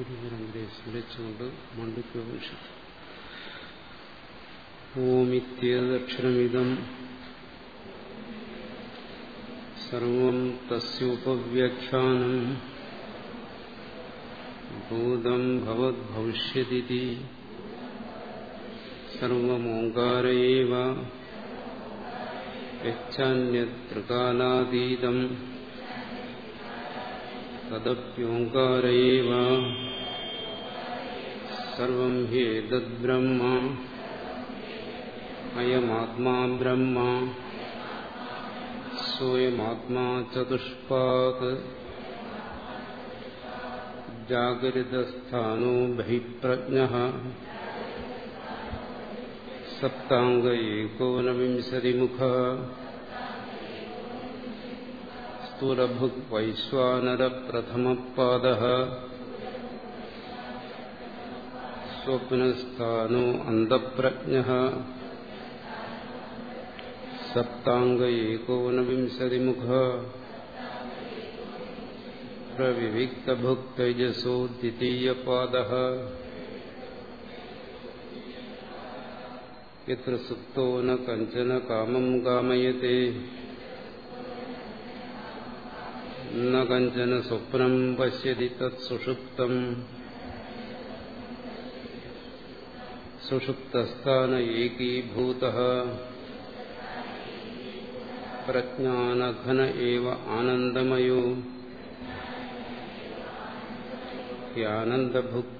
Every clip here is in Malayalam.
ഗുരുപരമ്പരയെ സ്മരിച്ചുകൊണ്ട് മണ്ഡുക്യോപനിഷത്ത് ഓമിത്യേതക്ഷരമിതം സർവം തസ്യോപവ്യാഖ്യാനം ഭൂതം ഭവദ്ഭവിഷ്യതി സർവമോങ്കാര ഏവ യച്ഛാന്യത്രികാലാതീതം തദപ്യോങ്കാര ഏവ സർവം ഹി ഏതദ്ബ്രഹ്മ അയമാത്മാ ബ്രഹ്മ സ്വയമാത്മാ ചതുഷ്പാത് ജാഗരിതസ്ഥാനോ ബഹിപ്രജ്ഞ സപ്താംഗ ഏകോനവിംശതിമുഖ സ്ഥൂലഭുക് വൈശ്വാനരപ്രഥമപാദ സ്വപ്നസ്ഥാനോ അന്തപ്രജ്ഞ സപ്താംഗ ഏകോനവിംശതിമുഖ പ്രവിവിക്തഭുക് തേജസോ ദ്വിതീയപാദ യത്ര സുപ്തോ ന കഞ്ചന കാമം കാമയത്തെ ന കഞ്ചന സ്വപ്നം പശ്യതി തത് സുഷുപ്തം സുഷുപ്തസ്ഥാന ഏകീഭൂത പ്രജ്ഞാനഘന ഏവ ആനന്ദമയോ യാനന്ദഭുക്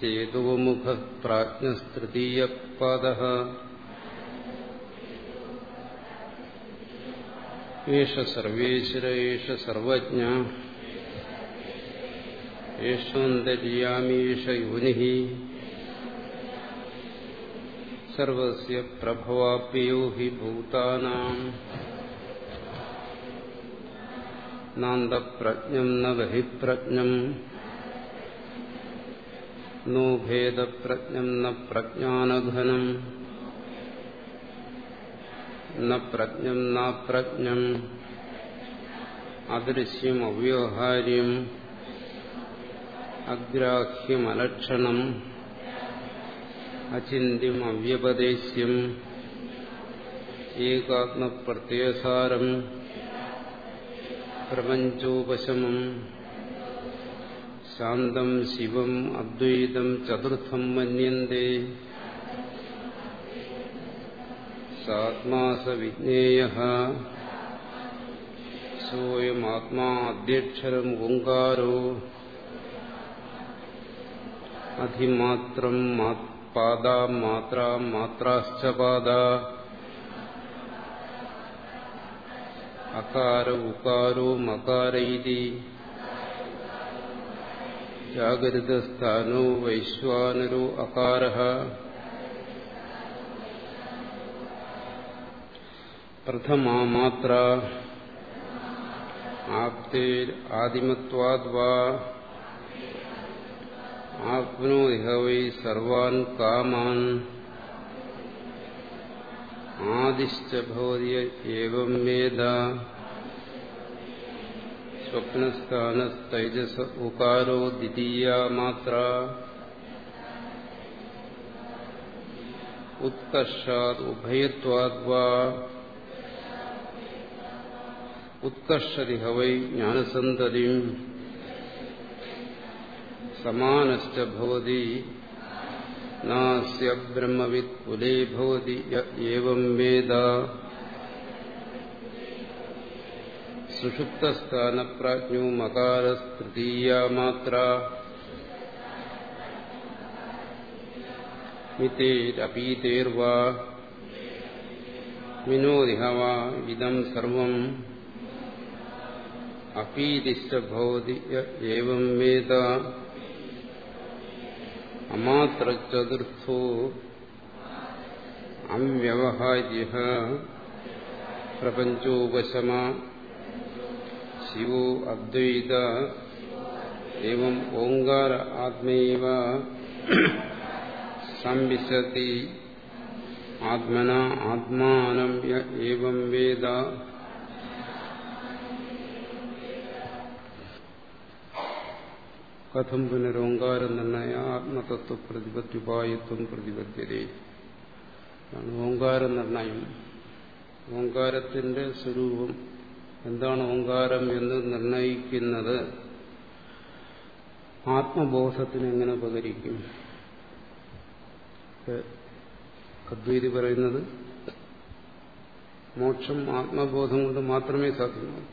ചേതോമുഖ പ്രാജ്ഞസ്തൃതീയപാദ ഏഷ സർവേശ്വര ഏഷ സർവജ്ഞ ഏഷോന്തര്യാമീഷ യോനി സർവസ്യ പ്രഭവാപ്യോ ഹി ഭൂതാനാം നാന്തപ്രജ്ഞം ന ബഹിപ്രജ്ഞം നോ ഭേദപ്രജ്ഞം ന പ്രജ്ഞാനഘനം ന പ്രജ്ഞം നാപ്രജ്ഞം അദൃശ്യം അവ്യവഹാര്യം അഗ്രാഹ്യമലക്ഷണം അചിന്യം അവ്യപദേശ്യം ഏകാത്മപ്രത്യസാരം പ്രപഞ്ചോപശമം. ശാന്തം ശിവം അദ്വൈതം ചതുർത്ഥം മന്യന്തേ. സാത്മാ സ സോയമാത്മാ അധ്യക്ഷരം ഓങ്കാരോ അധിമാത്രം പാദാ മാത്ര മാത്രാശ്ച പാദ. അകാര ഉകാരോ മകാരൈതി. ജാഗരിതസ്ഥാനോ വൈശ്വാനരോ അകാര. പ്രഥമാ മാത്ര. ആപ്തേരാദിമത്വാദ് വാ ആപ്നോതിഹ വൈ സർവാൻ കാമാൻ. ആദിശ്ച ഭവതി ഏവം വേദ സ്വപ്നസ്ഥാനസ്തൈജസ ഉകാരോ ദ്വിതീയ മാത്ര. ഉത്കർഷാത് ഉഭയത്വാദ് വാ ഉത്കർഷതി ഹവൈ ജ്ഞാനസന്തതിം സമാനശ്ച ഭവതി നാസ്യ ബ്രഹ്മവിത് കുലേ ഭവതി ഏവം വേദ സുഷുപ്തസ്ഥാനപ്രാജ്ഞോ മകാരസ്തൃതീയ മാത്ര മിതേരപീതേർവാ വിനോദിഹ വാ ഇതം സർവം അപീതിശ്ച ഭവതി ഏവം വേദ അമാത്രചതുർത്ഥോ അവ്യവഹാര്യ പ്രപഞ്ചോപശമ ശിവോ അദ്വൈത एवं ओंकार आत्मैव संविशति आत्मना आत्मानं य एवं वेद കഥം പുനരോങ്കാരം നിർണയ ആത്മതത്വ പ്രതിപത്യുപായത്വം പ്രതിപദ്ധ്യതേ. ഓങ്കാര നിർണയം. ഓങ്കാരത്തിന്റെ സ്വരൂപം എന്താണ് ഓങ്കാരം എന്ന് നിർണയിക്കുന്നത് ആത്മബോധത്തിന് എങ്ങനെ ഉപകരിക്കും? അദ്വൈതി പറയുന്നത് മോക്ഷം ആത്മബോധം കൊണ്ട് മാത്രമേ സാധ്യമാകൂ.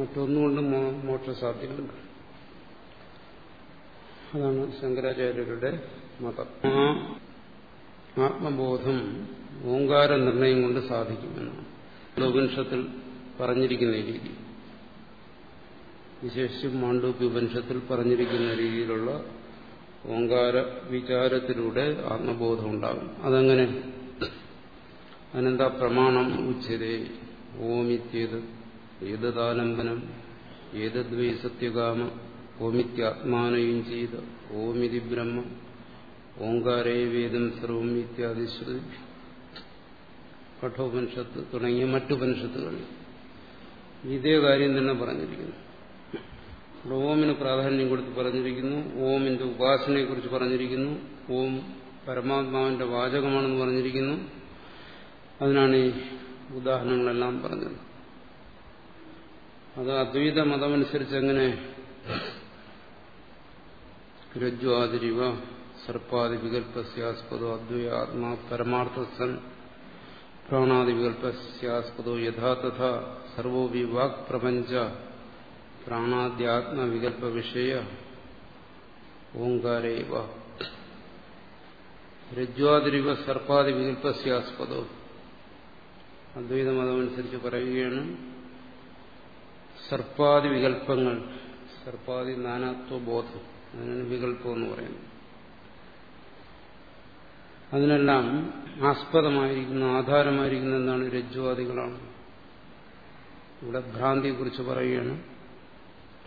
മറ്റൊന്നുകൊണ്ടും മോക്ഷം സാധ്യമല്ല. അതാണ് ശങ്കരാചാര്യരുടെ മതം. ആത്മബോധം ഓങ്കാര നിർണയം കൊണ്ട് സാധിക്കുമെന്നാണ് ഉപനിഷത്തിൽ പറഞ്ഞിരിക്കുന്ന രീതി. വിശേഷിച്ചും മാണ്ഡൂപ്യ ഉപനിഷത്തിൽ പറഞ്ഞിരിക്കുന്ന രീതിയിലുള്ള ഓങ്കാര വിചാരത്തിലൂടെ ആത്മബോധം ഉണ്ടാകും. അതെങ്ങനെ അതിനെന്താ പ്രമാണം ഉച്ചതേ ഓമിത്യേത് ഏതദാലംബനം ഏതദ്വൈ സത്യകാമ ഓമിത്യാത്മാനയും ചെയ്ത് ഓമിതി ബ്രഹ്മം ഓങ്കാരേ വേദം സർവം ഇത്യാദി ശ്രുതി കഠോപനിഷത്ത് തുടങ്ങിയ മറ്റുപനിഷത്തുകൾ ഇതേ കാര്യം തന്നെ പറഞ്ഞിരിക്കുന്നു. ഇവിടെ ഓമിന് പ്രാധാന്യം കൊടുത്ത് പറഞ്ഞിരിക്കുന്നു ഓമിന്റെ ഉപാസനയെക്കുറിച്ച് പറഞ്ഞിരിക്കുന്നു ഓം പരമാത്മാവിന്റെ വാചകമാണെന്ന് പറഞ്ഞിരിക്കുന്നു. അതിനാണ് ഈ ഉദാഹരണങ്ങളെല്ലാം പറഞ്ഞത്. അത് അദ്വൈത മതമനുസരിച്ച് എങ്ങനെ രജ്ജു ആതിരിവ സർപ്പാദി വികല്പസ്യാസ്പദോ അദ്വയ ആത്മാ പരമാർത്ഥസൻ പ്രാണാദി വികല്പസ്യാസ്പദോ യഥാ തഥാ സർവോ വിവാക് പ്രപഞ്ച പ്രാണാദ്യാത്മവികല്പ വിഷയ ഓങ്കാരേവ രജ്വാതിരിവ സർപ്പാദി വികല്പസ്യാസ്പദോ അദ്വൈത മതമനുസരിച്ച് പറയുകയാണ് സർപ്പാദി വികല്പങ്ങൾ സർപ്പാദി നാനാത്വബോധം. അതിനാണ് വികല്പം എന്ന് പറയുന്നത് അതിനെല്ലാം ആസ്പദമായിരിക്കുന്ന ആധാരമായിരിക്കുന്ന എന്താണ് രജ്ജുവാദികളാണ്. ഇവിടെ ഭ്രാന്തിയെക്കുറിച്ച് പറയുകയാണ്.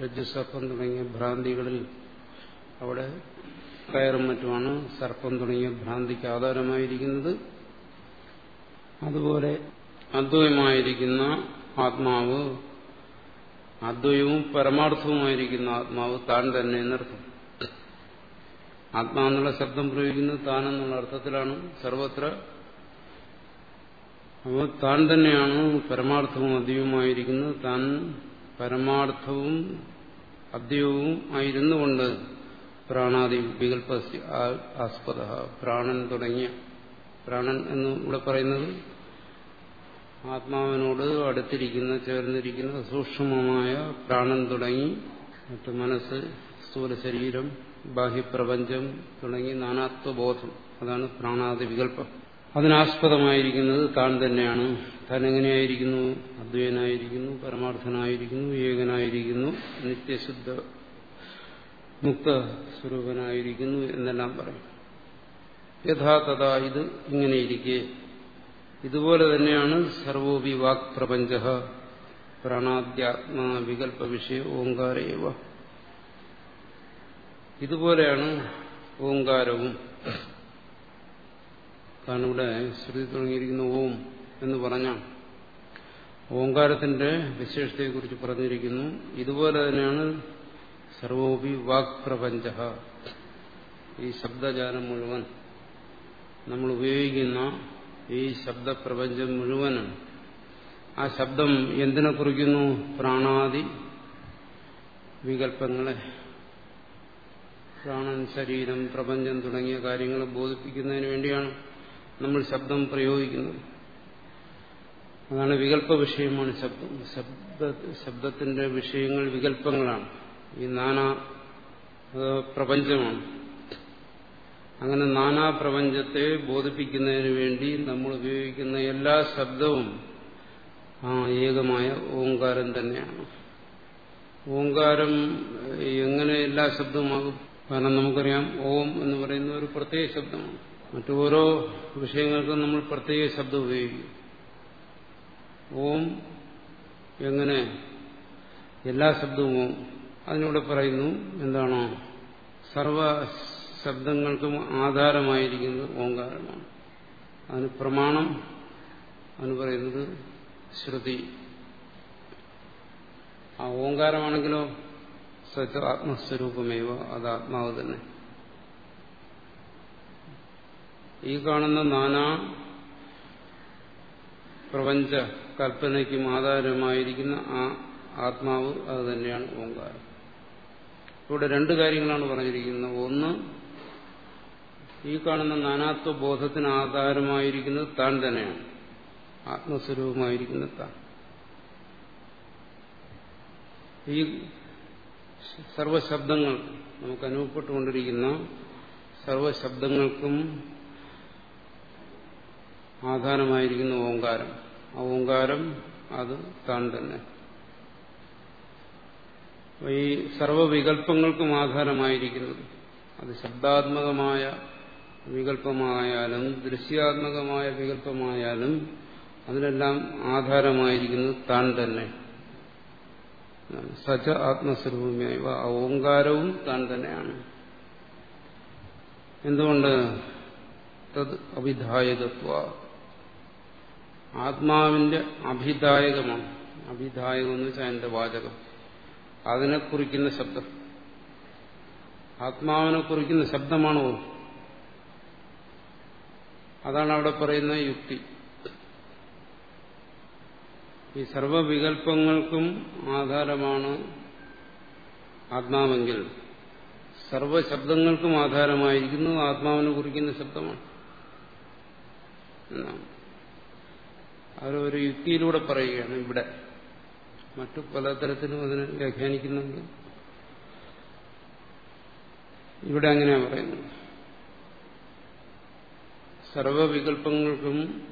രജ്ജുസർപ്പം തുടങ്ങിയ ഭ്രാന്തികളിൽ അവിടെ കയറും മറ്റുമാണ് സർപ്പം തുടങ്ങിയ ഭ്രാന്തിക്ക് ആധാരമായിരിക്കുന്നത്. അതുപോലെ അദ്വയമായിരിക്കുന്ന ആത്മാവ് അദ്വയവും പരമാർത്ഥവുമായിരിക്കുന്ന ആത്മാവ് താൻ തന്നെ എന്നർത്ഥം. ആത്മാവെന്നുള്ള ശബ്ദം പ്രയോഗിക്കുന്നത് താനെന്നുള്ള അർത്ഥത്തിലാണ്. സർവത്ര അപ്പോൾ താൻ തന്നെയാണ് പരമാർത്ഥവും അദ്യവുമായിരിക്കുന്നത് താൻ പരമാർത്ഥവും അദ്യവും ആയിരുന്നുകൊണ്ട് പ്രാണാദി വികല്പ ആസ്പദ പ്രാണൻ തുടങ്ങിയ പ്രാണൻ എന്ന് ഇവിടെ പറയുന്നത് ആത്മാവിനോട് അടുത്തിരിക്കുന്ന ചേർന്നിരിക്കുന്ന സൂക്ഷ്മമായ പ്രാണൻ തുടങ്ങി മറ്റ് മനസ്സ് സ്ഥൂല ശരീരം ബാഹ്യപ്രപഞ്ചം തുടങ്ങി നാനാത്വബോധം. അതാണ് പ്രാണാദി വികല്പം അതിനാസ്പദമായിരിക്കുന്നത് താൻ തന്നെയാണ്. താൻ എങ്ങനെയായിരിക്കുന്നു? അദ്വൈനായിരിക്കുന്നു പരമാർത്ഥനായിരിക്കുന്നു ഏകനായിരിക്കുന്നു നിത്യശുദ്ധ മുക്ത സ്വരൂപനായിരിക്കുന്നു എന്നെല്ലാം പറയും. യഥാതഥ ഇത് ഇങ്ങനെയിരിക്കെ. ഇതുപോലെ തന്നെയാണ് സർവോപി വാക് പ്രപഞ്ച പ്രാണാദ്യാത്മാ വികല്പ വിഷയ ഓങ്കാരേവ ഇതുപോലെയാണ് ഓങ്കാരവും കാരണം ഇവിടെ ശ്രുതി തുടങ്ങിയിരിക്കുന്ന ഓം എന്ന് പറഞ്ഞാൽ ഓങ്കാരത്തിന്റെ വിശേഷതയെക്കുറിച്ച് പറഞ്ഞിരിക്കുന്നു. ഇതുപോലെ തന്നെയാണ് സർവോപി വാക് പ്രപഞ്ച ഈ ശബ്ദജാലം മുഴുവൻ നമ്മൾ ഉപയോഗിക്കുന്ന ഈ ശബ്ദപ്രപഞ്ചം മുഴുവനും ആ ശബ്ദം എന്തിനെ കുറിക്കുന്നു? പ്രാണാദി വികല്പങ്ങളെ പ്രാണൻ ശരീരം പ്രപഞ്ചം തുടങ്ങിയ കാര്യങ്ങൾ ബോധിപ്പിക്കുന്നതിന് വേണ്ടിയാണ് നമ്മൾ ശബ്ദം പ്രയോഗിക്കുന്നത്. അതാണ് വികല്പ വിഷയമാണ് ശബ്ദം. ശബ്ദ ശബ്ദത്തിന്റെ വിഷയങ്ങൾ വികല്പങ്ങളാണ് ഈ നാനാ പ്രപഞ്ചമാണ്. അങ്ങനെ നാനാ പ്രപഞ്ചത്തെ ബോധിപ്പിക്കുന്നതിന് വേണ്ടി നമ്മൾ ഉപയോഗിക്കുന്ന എല്ലാ ശബ്ദവും ആ ഏകമായ ഓങ്കാരം തന്നെയാണ്. ഓങ്കാരം എങ്ങനെ എല്ലാ ശബ്ദവുമാകും? കാരണം നമുക്കറിയാം ഓം എന്ന് പറയുന്ന ഒരു പ്രത്യേക ശബ്ദമാണ്. മറ്റോരോ വിഷയങ്ങൾക്കും നമ്മൾ പ്രത്യേക ശബ്ദം ഉപയോഗിക്കും. ഓം എങ്ങനെ എല്ലാ ശബ്ദവും അതിനൂടെ പറയുന്നു എന്താണോ? സർവ ശബ്ദങ്ങൾക്കും ആധാരമായിരിക്കുന്നത് ഓങ്കാരമാണ് അതിന് പ്രമാണം അതിന് പറയുന്നത് ശ്രുതി. ആ ഓങ്കാരമാണെങ്കിലോ സച്ച ആത്മസ്വരൂപമേവ അത് ആത്മാവ് തന്നെ. ഈ കാണുന്ന നാനാ പ്രപഞ്ച കൽപ്പനയ്ക്കും ആധാരമായിരിക്കുന്ന ആ ആത്മാവ് അത് തന്നെയാണ് ഓങ്കാരം. ഇവിടെ രണ്ട് കാര്യങ്ങളാണ് പറഞ്ഞിരിക്കുന്നത്. ഒന്ന് ഈ കാണുന്ന നാനാത്വ ബോധത്തിന് ആധാരമായിരിക്കുന്നത് താൻ തന്നെയാണ്. ആത്മസ്വരൂപമായിരിക്കുന്ന താൻ. ഈ സർവശബ്ദങ്ങൾ നമുക്ക് അനുഭവപ്പെട്ടുകൊണ്ടിരിക്കുന്ന സർവശബ്ദങ്ങൾക്കും ആധാരമായിരിക്കുന്ന ഓങ്കാരം. ആ ഓങ്കാരം അത് താൻ തന്നെ. ഈ സർവവികല്പങ്ങൾക്കും ആധാരമായിരിക്കുന്നത്. അത് ശബ്ദാത്മകമായ വികല്പമായാലും ദൃശ്യാത്മകമായ വികല്പമായാലും അതിനെല്ലാം ആധാരമായിരിക്കുന്നത് താൻ തന്നെ. സച ആത്മസ്വരൂപമായി ഓങ്കാരവും താൻ തന്നെയാണ്. എന്തുകൊണ്ട്? തത് അഭിധായകത്വ. ആത്മാവിന്റെ അഭിദായകമാണ് അഭിദായകം എന്ന് വെച്ചാൽ എന്റെ വാചകം. അതിനെ കുറിക്കുന്ന ശബ്ദം. ആത്മാവിനെ കുറിക്കുന്ന ശബ്ദമാണോ? അതാണ് അവിടെ പറയുന്ന യുക്തി. ഈ സർവവികല്പങ്ങൾക്കും ആധാരമാണ് ആത്മാവെങ്കിൽ. സർവശബ്ദങ്ങൾക്കും ആധാരമായിരിക്കുന്നു ആത്മാവിനെ കുറിക്കുന്ന ശബ്ദമാണ്. അവരൊരു യുക്തിയിലൂടെ പറയുകയാണ് ഇവിടെ. മറ്റു പലതരത്തിലും അതിനെ വ്യാഖ്യാനിക്കുന്നുണ്ട്. ഇവിടെ അങ്ങനെയാണ് പറയുന്നത്. സർവവികല്പങ്ങൾക്കും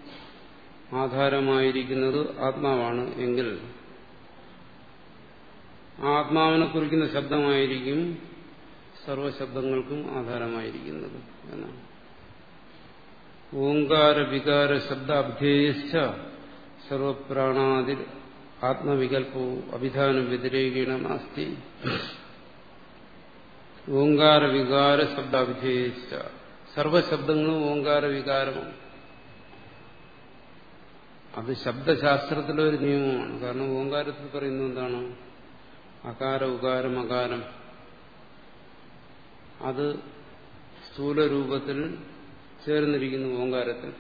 ആധാരമായിരിക്കുന്നത് ആത്മാവാണ് എങ്കിൽ ആത്മാവിനെ കുറിക്കുന്ന ശബ്ദമായിരിക്കും സർവശബ്ദങ്ങൾക്കും ആധാരമായിരിക്കുന്നത് എന്നാണ്. ഓങ്കാര വികാര ശബ്ദ അഭ്യേശ്ച സർവപ്രാണാതി ആത്മവികല്പവും അഭിധാനം വ്യതിരേകീണ നാസ്തി ഓങ്കാര വികാര ശബ്ദാഭിധേയിച്ച സർവശബ്ദങ്ങളും ഓങ്കാര വികാരമാണ് അത് ശബ്ദശാസ്ത്രത്തിലെ ഒരു നിയമമാണ്. കാരണം ഓങ്കാരത്തിൽ പറയുന്നത് എന്താണ്? അകാര ഉകാരം അകാരം. അത് സ്ഥൂലരൂപത്തിൽ ചേർന്നിരിക്കുന്നു ഓങ്കാരത്തിൽ.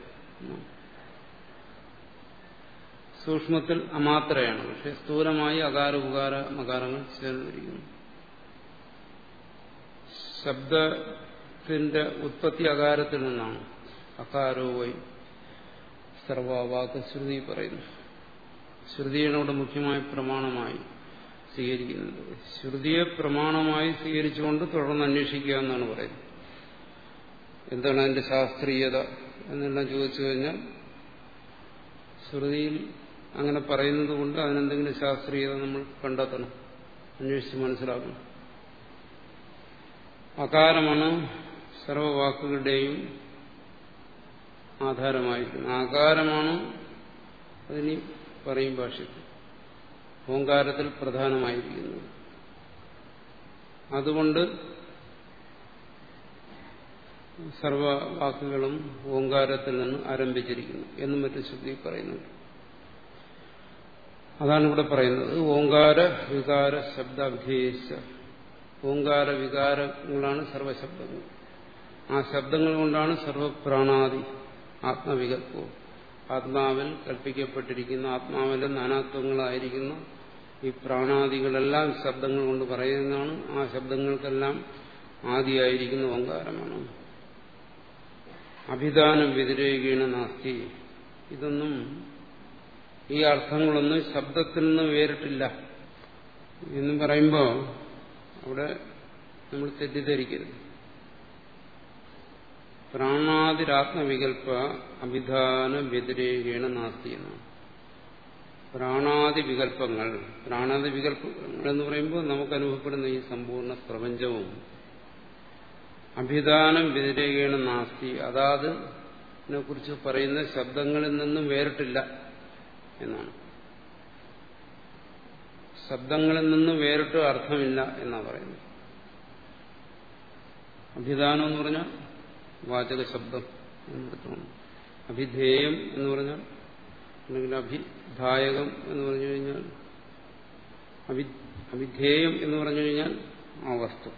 സൂക്ഷ്മത്തിൽ അമാത്രയാണ്. പക്ഷെ സ്ഥൂലമായി അകാര ഉകാര മകാരങ്ങൾ ചേർന്നിരിക്കുന്നു. ശബ്ദത്തിന്റെ ഉത്പത്തി അകാരത്തിൽ നിന്നാണ്. അകാരോ വൈ സർവവാക്ക് ശ്രുതി പറയുന്നു. ശ്രുതിയാണ് ഇവിടെ മുഖ്യമായ പ്രമാണമായി സ്വീകരിക്കുന്നത്. ശ്രുതിയെ പ്രമാണമായി സ്വീകരിച്ചുകൊണ്ട് തുടർന്ന് അന്വേഷിക്കുക എന്നാണ് പറയുന്നത്. എന്താണ് അതിന്റെ ശാസ്ത്രീയത എന്നെല്ലാം ചോദിച്ചു കഴിഞ്ഞാൽ ശ്രുതിയിൽ അങ്ങനെ പറയുന്നത് കൊണ്ട് അതിനെന്തെങ്കിലും ശാസ്ത്രീയത നമ്മൾ കണ്ടെത്തണം. അന്വേഷിച്ച് മനസ്സിലാക്കണം. അകാരമാണ് സർവവാക്കുകളുടെയും ആധാരമായിരിക്കുന്നത് ആകാരമാണ്? അതിന് പറയും ഭാഷയ്ക്ക്. ഓങ്കാരത്തിൽ പ്രധാനമായിരിക്കുന്നത് അതുകൊണ്ട് സർവവാക്കുകളും ഓങ്കാരത്തിൽ നിന്ന് ആരംഭിച്ചിരിക്കുന്നു എന്നും മറ്റു ശ്രുതി പറയുന്നുണ്ട്. അതാണ് ഇവിടെ പറയുന്നത്. ഓങ്കാര വികാര ശബ്ദാഭ്യേശ ഓങ്കാര വികാരങ്ങളാണ് സർവശബ്ദങ്ങൾ. ആ ശബ്ദങ്ങൾ കൊണ്ടാണ് സർവപ്രാണാദി. ആത്മവികല്പവും ആത്മാവിൽ കൽപ്പിക്കപ്പെട്ടിരിക്കുന്ന ആത്മാവിന്റെ നാനാത്വങ്ങളായിരിക്കുന്ന. ഈ പ്രാണാദികളെല്ലാം ശബ്ദങ്ങൾ കൊണ്ട് പറയുന്നതാണ്. ആ ശബ്ദങ്ങൾക്കെല്ലാം ആദിയായിരിക്കുന്ന ഓങ്കാരമാണ്. അഭിധാനം വ്യതിരേകീണ നാസ്തി. ഇതൊന്നും ഈ അർത്ഥങ്ങളൊന്നും ശബ്ദത്തിൽ നിന്ന് വേറിട്ടില്ല. എന്ന് പറയുമ്പോൾ അവിടെ നമ്മൾ തെറ്റിദ്ധരിക്കരുത്. പ്രാണാതിരാത്മവികല്പ അഭിധാന വ്യതിരേകേണ നാസ്തി എന്നാണ് പ്രാണാദി വികല്പങ്ങൾ പ്രാണാദി വികല്പങ്ങൾ എന്ന് പറയുമ്പോൾ നമുക്ക് അനുഭവപ്പെടുന്ന ഈ സമ്പൂർണ പ്രപഞ്ചവും അഭിധാനം വ്യതിരേകേണ നാസ്തി. അതാത് കുറിച്ച് പറയുന്ന ശബ്ദങ്ങളിൽ നിന്നും വേറിട്ടില്ല എന്നാണ്. ശബ്ദങ്ങളിൽ നിന്നും വേറിട്ട് അർത്ഥമില്ല എന്നാണ് പറയുന്നത്. അഭിധാനം എന്ന് പറഞ്ഞാൽ വാചക ശബ്ദം എന്നെടുത്തോണം അഭിധേയം എന്ന് പറഞ്ഞാൽ അല്ലെങ്കിൽ അഭിധായകം എന്ന് പറഞ്ഞു കഴിഞ്ഞാൽ അഭിധേയം എന്ന് പറഞ്ഞു കഴിഞ്ഞാൽ ആ വസ്തു.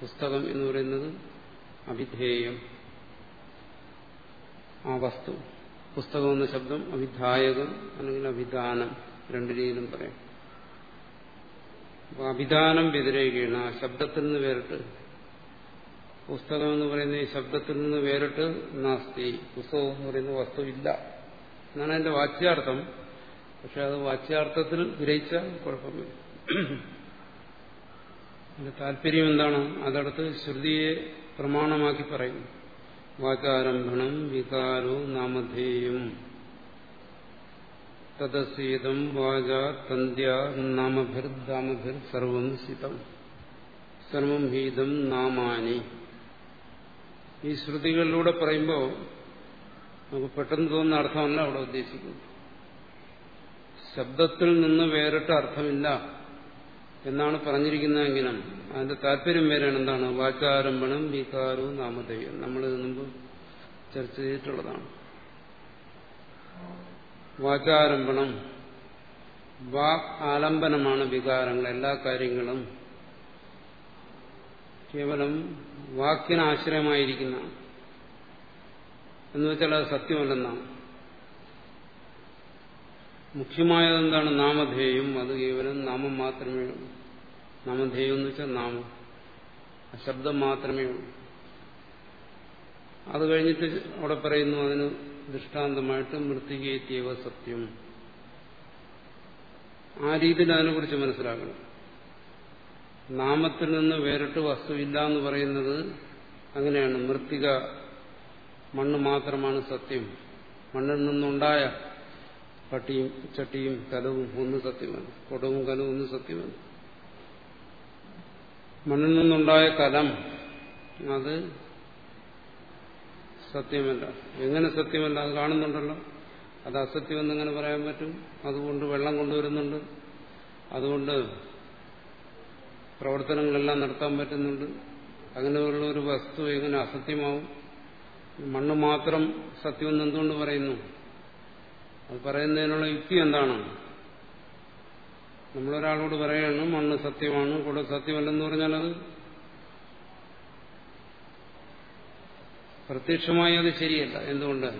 പുസ്തകം എന്ന് പറയുന്നത് അഭിധേയം. ആ വസ്തു. പുസ്തകം എന്ന ശബ്ദം അഭിധായകം അല്ലെങ്കിൽ അഭിധാനം രണ്ടു രീതിയിലും പറയാം. അപ്പൊ അഭിധാനം വ്യതിരേകയാണ് ആ ശബ്ദത്തിൽ നിന്ന് വേറിട്ട് പുസ്തകം എന്ന് പറയുന്ന ഈ ശബ്ദത്തിൽ നിന്ന് വേറിട്ട് നാസ്തി. പുസ്തകം എന്ന് പറയുന്ന വസ്തു ഇല്ല എന്നാണ് എന്റെ വാച്യാർത്ഥം. പക്ഷെ അത് വാച്യാർത്ഥത്തിൽ ഗ്രഹിച്ച കുഴപ്പമില്ല. എന്റെ താല്പര്യം എന്താണ്? അതടുത്ത് ശ്രുതിയെ പ്രമാണമാക്കി പറയുന്നു. വാചാരംഭണം വികാരോ നാമധേയം. തദസീതം വാച തന്ത്യ നാമഭിർ ദാമഭിർ സർവം സിതം സർവം ഹീതം നാമാനി. ഈ ശ്രുതികളിലൂടെ പറയുമ്പോൾ നമുക്ക് പെട്ടെന്ന് തോന്നുന്ന അർത്ഥമല്ല അവിടെ ഉദ്ദേശിക്കുന്നത്. ശബ്ദത്തിൽ നിന്ന് വേറിട്ട അർത്ഥമില്ല എന്നാണ് പറഞ്ഞിരിക്കുന്നതെങ്കിലും അതിന്റെ താല്പര്യം വേറെയാണ്. എന്താണ്? വാചാരംഭണം വികാരവും നാമധേയം. നമ്മൾ മുമ്പ് ചർച്ച ചെയ്തിട്ടുള്ളതാണ്. വാചാരംഭണം വാക് ആലംബനമാണ് വികാരങ്ങൾ. എല്ലാ കാര്യങ്ങളും കേവലം വാക്കിന് ആശ്രയമായിരിക്കുന്ന എന്ന് വെച്ചാൽ അത് സത്യമല്ലെന്നാണ്. മുഖ്യമായതെന്താണ്? നാമധേയം. അത് കേവലം നാമം മാത്രമേ ഉള്ളൂ. നാമധേയം എന്ന് വെച്ചാൽ നാമം. ശബ്ദം മാത്രമേ ഉള്ളൂ. അത് കഴിഞ്ഞിട്ട് അവിടെ പറയുന്നു അതിന് ദൃഷ്ടാന്തമായിട്ട് മൃത്തികേത്യവ സത്യം. ആ രീതിയിൽ അതിനെക്കുറിച്ച് മനസ്സിലാക്കണം. നാമത്തിൽ നിന്ന് വേറിട്ട് വസ്തുവില്ല എന്ന് പറയുന്നത് അങ്ങനെയാണ്. മൃത്തിക മണ്ണ് മാത്രമാണ് സത്യം. മണ്ണിൽ നിന്നുണ്ടായ പട്ടിയും ചട്ടിയും കലവും ഒന്ന് സത്യമല്ല കൊടവും കലവും ഒന്ന് സത്യമല്ല മണ്ണിൽ നിന്നുണ്ടായ കലം അത് സത്യമല്ല. എങ്ങനെ സത്യമല്ല? അത് കാണുന്നുണ്ടല്ലോ. അത് അസത്യമെന്ന് എങ്ങനെ പറയാൻ പറ്റും? അതുകൊണ്ട് വെള്ളം കൊണ്ടുവരുന്നുണ്ട്. അതുകൊണ്ട് പ്രവർത്തനങ്ങളെല്ലാം നടത്താൻ പറ്റുന്നുണ്ട്. അങ്ങനെയുള്ള ഒരു വസ്തു എങ്ങനെ അസത്യമാവും? മണ്ണ് മാത്രം സത്യമെന്ന് എന്തുകൊണ്ട് പറയുന്നു? അത് പറയുന്നതിനുള്ള യുക്തി എന്താണ്? നമ്മളൊരാളോട് പറയാണ് മണ്ണ് സത്യമാണ് കൂടെ സത്യമല്ലെന്ന് പറഞ്ഞാൽ അത് പ്രത്യക്ഷമായി അത് ശരിയല്ല. എന്തുകൊണ്ട്?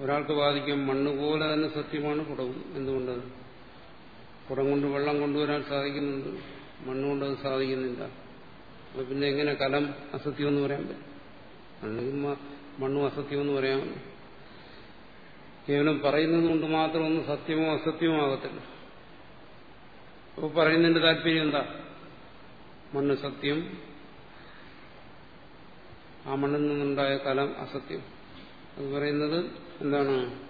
ഒരാൾക്ക് വാദിക്കും മണ്ണ് പോലെ തന്നെ സത്യമാണ് കുടവും എന്തുകൊണ്ട്? കുടം കൊണ്ട് വെള്ളം കൊണ്ടുവരാൻ സാധിക്കുന്നുണ്ട്. മണ്ണുകൊണ്ട് അത് സാധിക്കുന്നില്ല. അപ്പൊ പിന്നെ എങ്ങനെ കലം അസത്യം എന്ന് പറയാൻ പറ്റും? അല്ലെങ്കിൽ മണ്ണും അസത്യം എന്ന് പറയാൻ കേവലം പറയുന്നത് കൊണ്ട് മാത്രം ഒന്ന് സത്യമോ അസത്യമോ ആകത്തില്ല. അപ്പോൾ പറയുന്നതിന്റെ താല്പര്യം എന്താ? മണ്ണ് സത്യം ആ മണ്ണിൽ നിന്നുണ്ടായ കലം അസത്യം. അത് പറയുന്നത് എന്താണ്?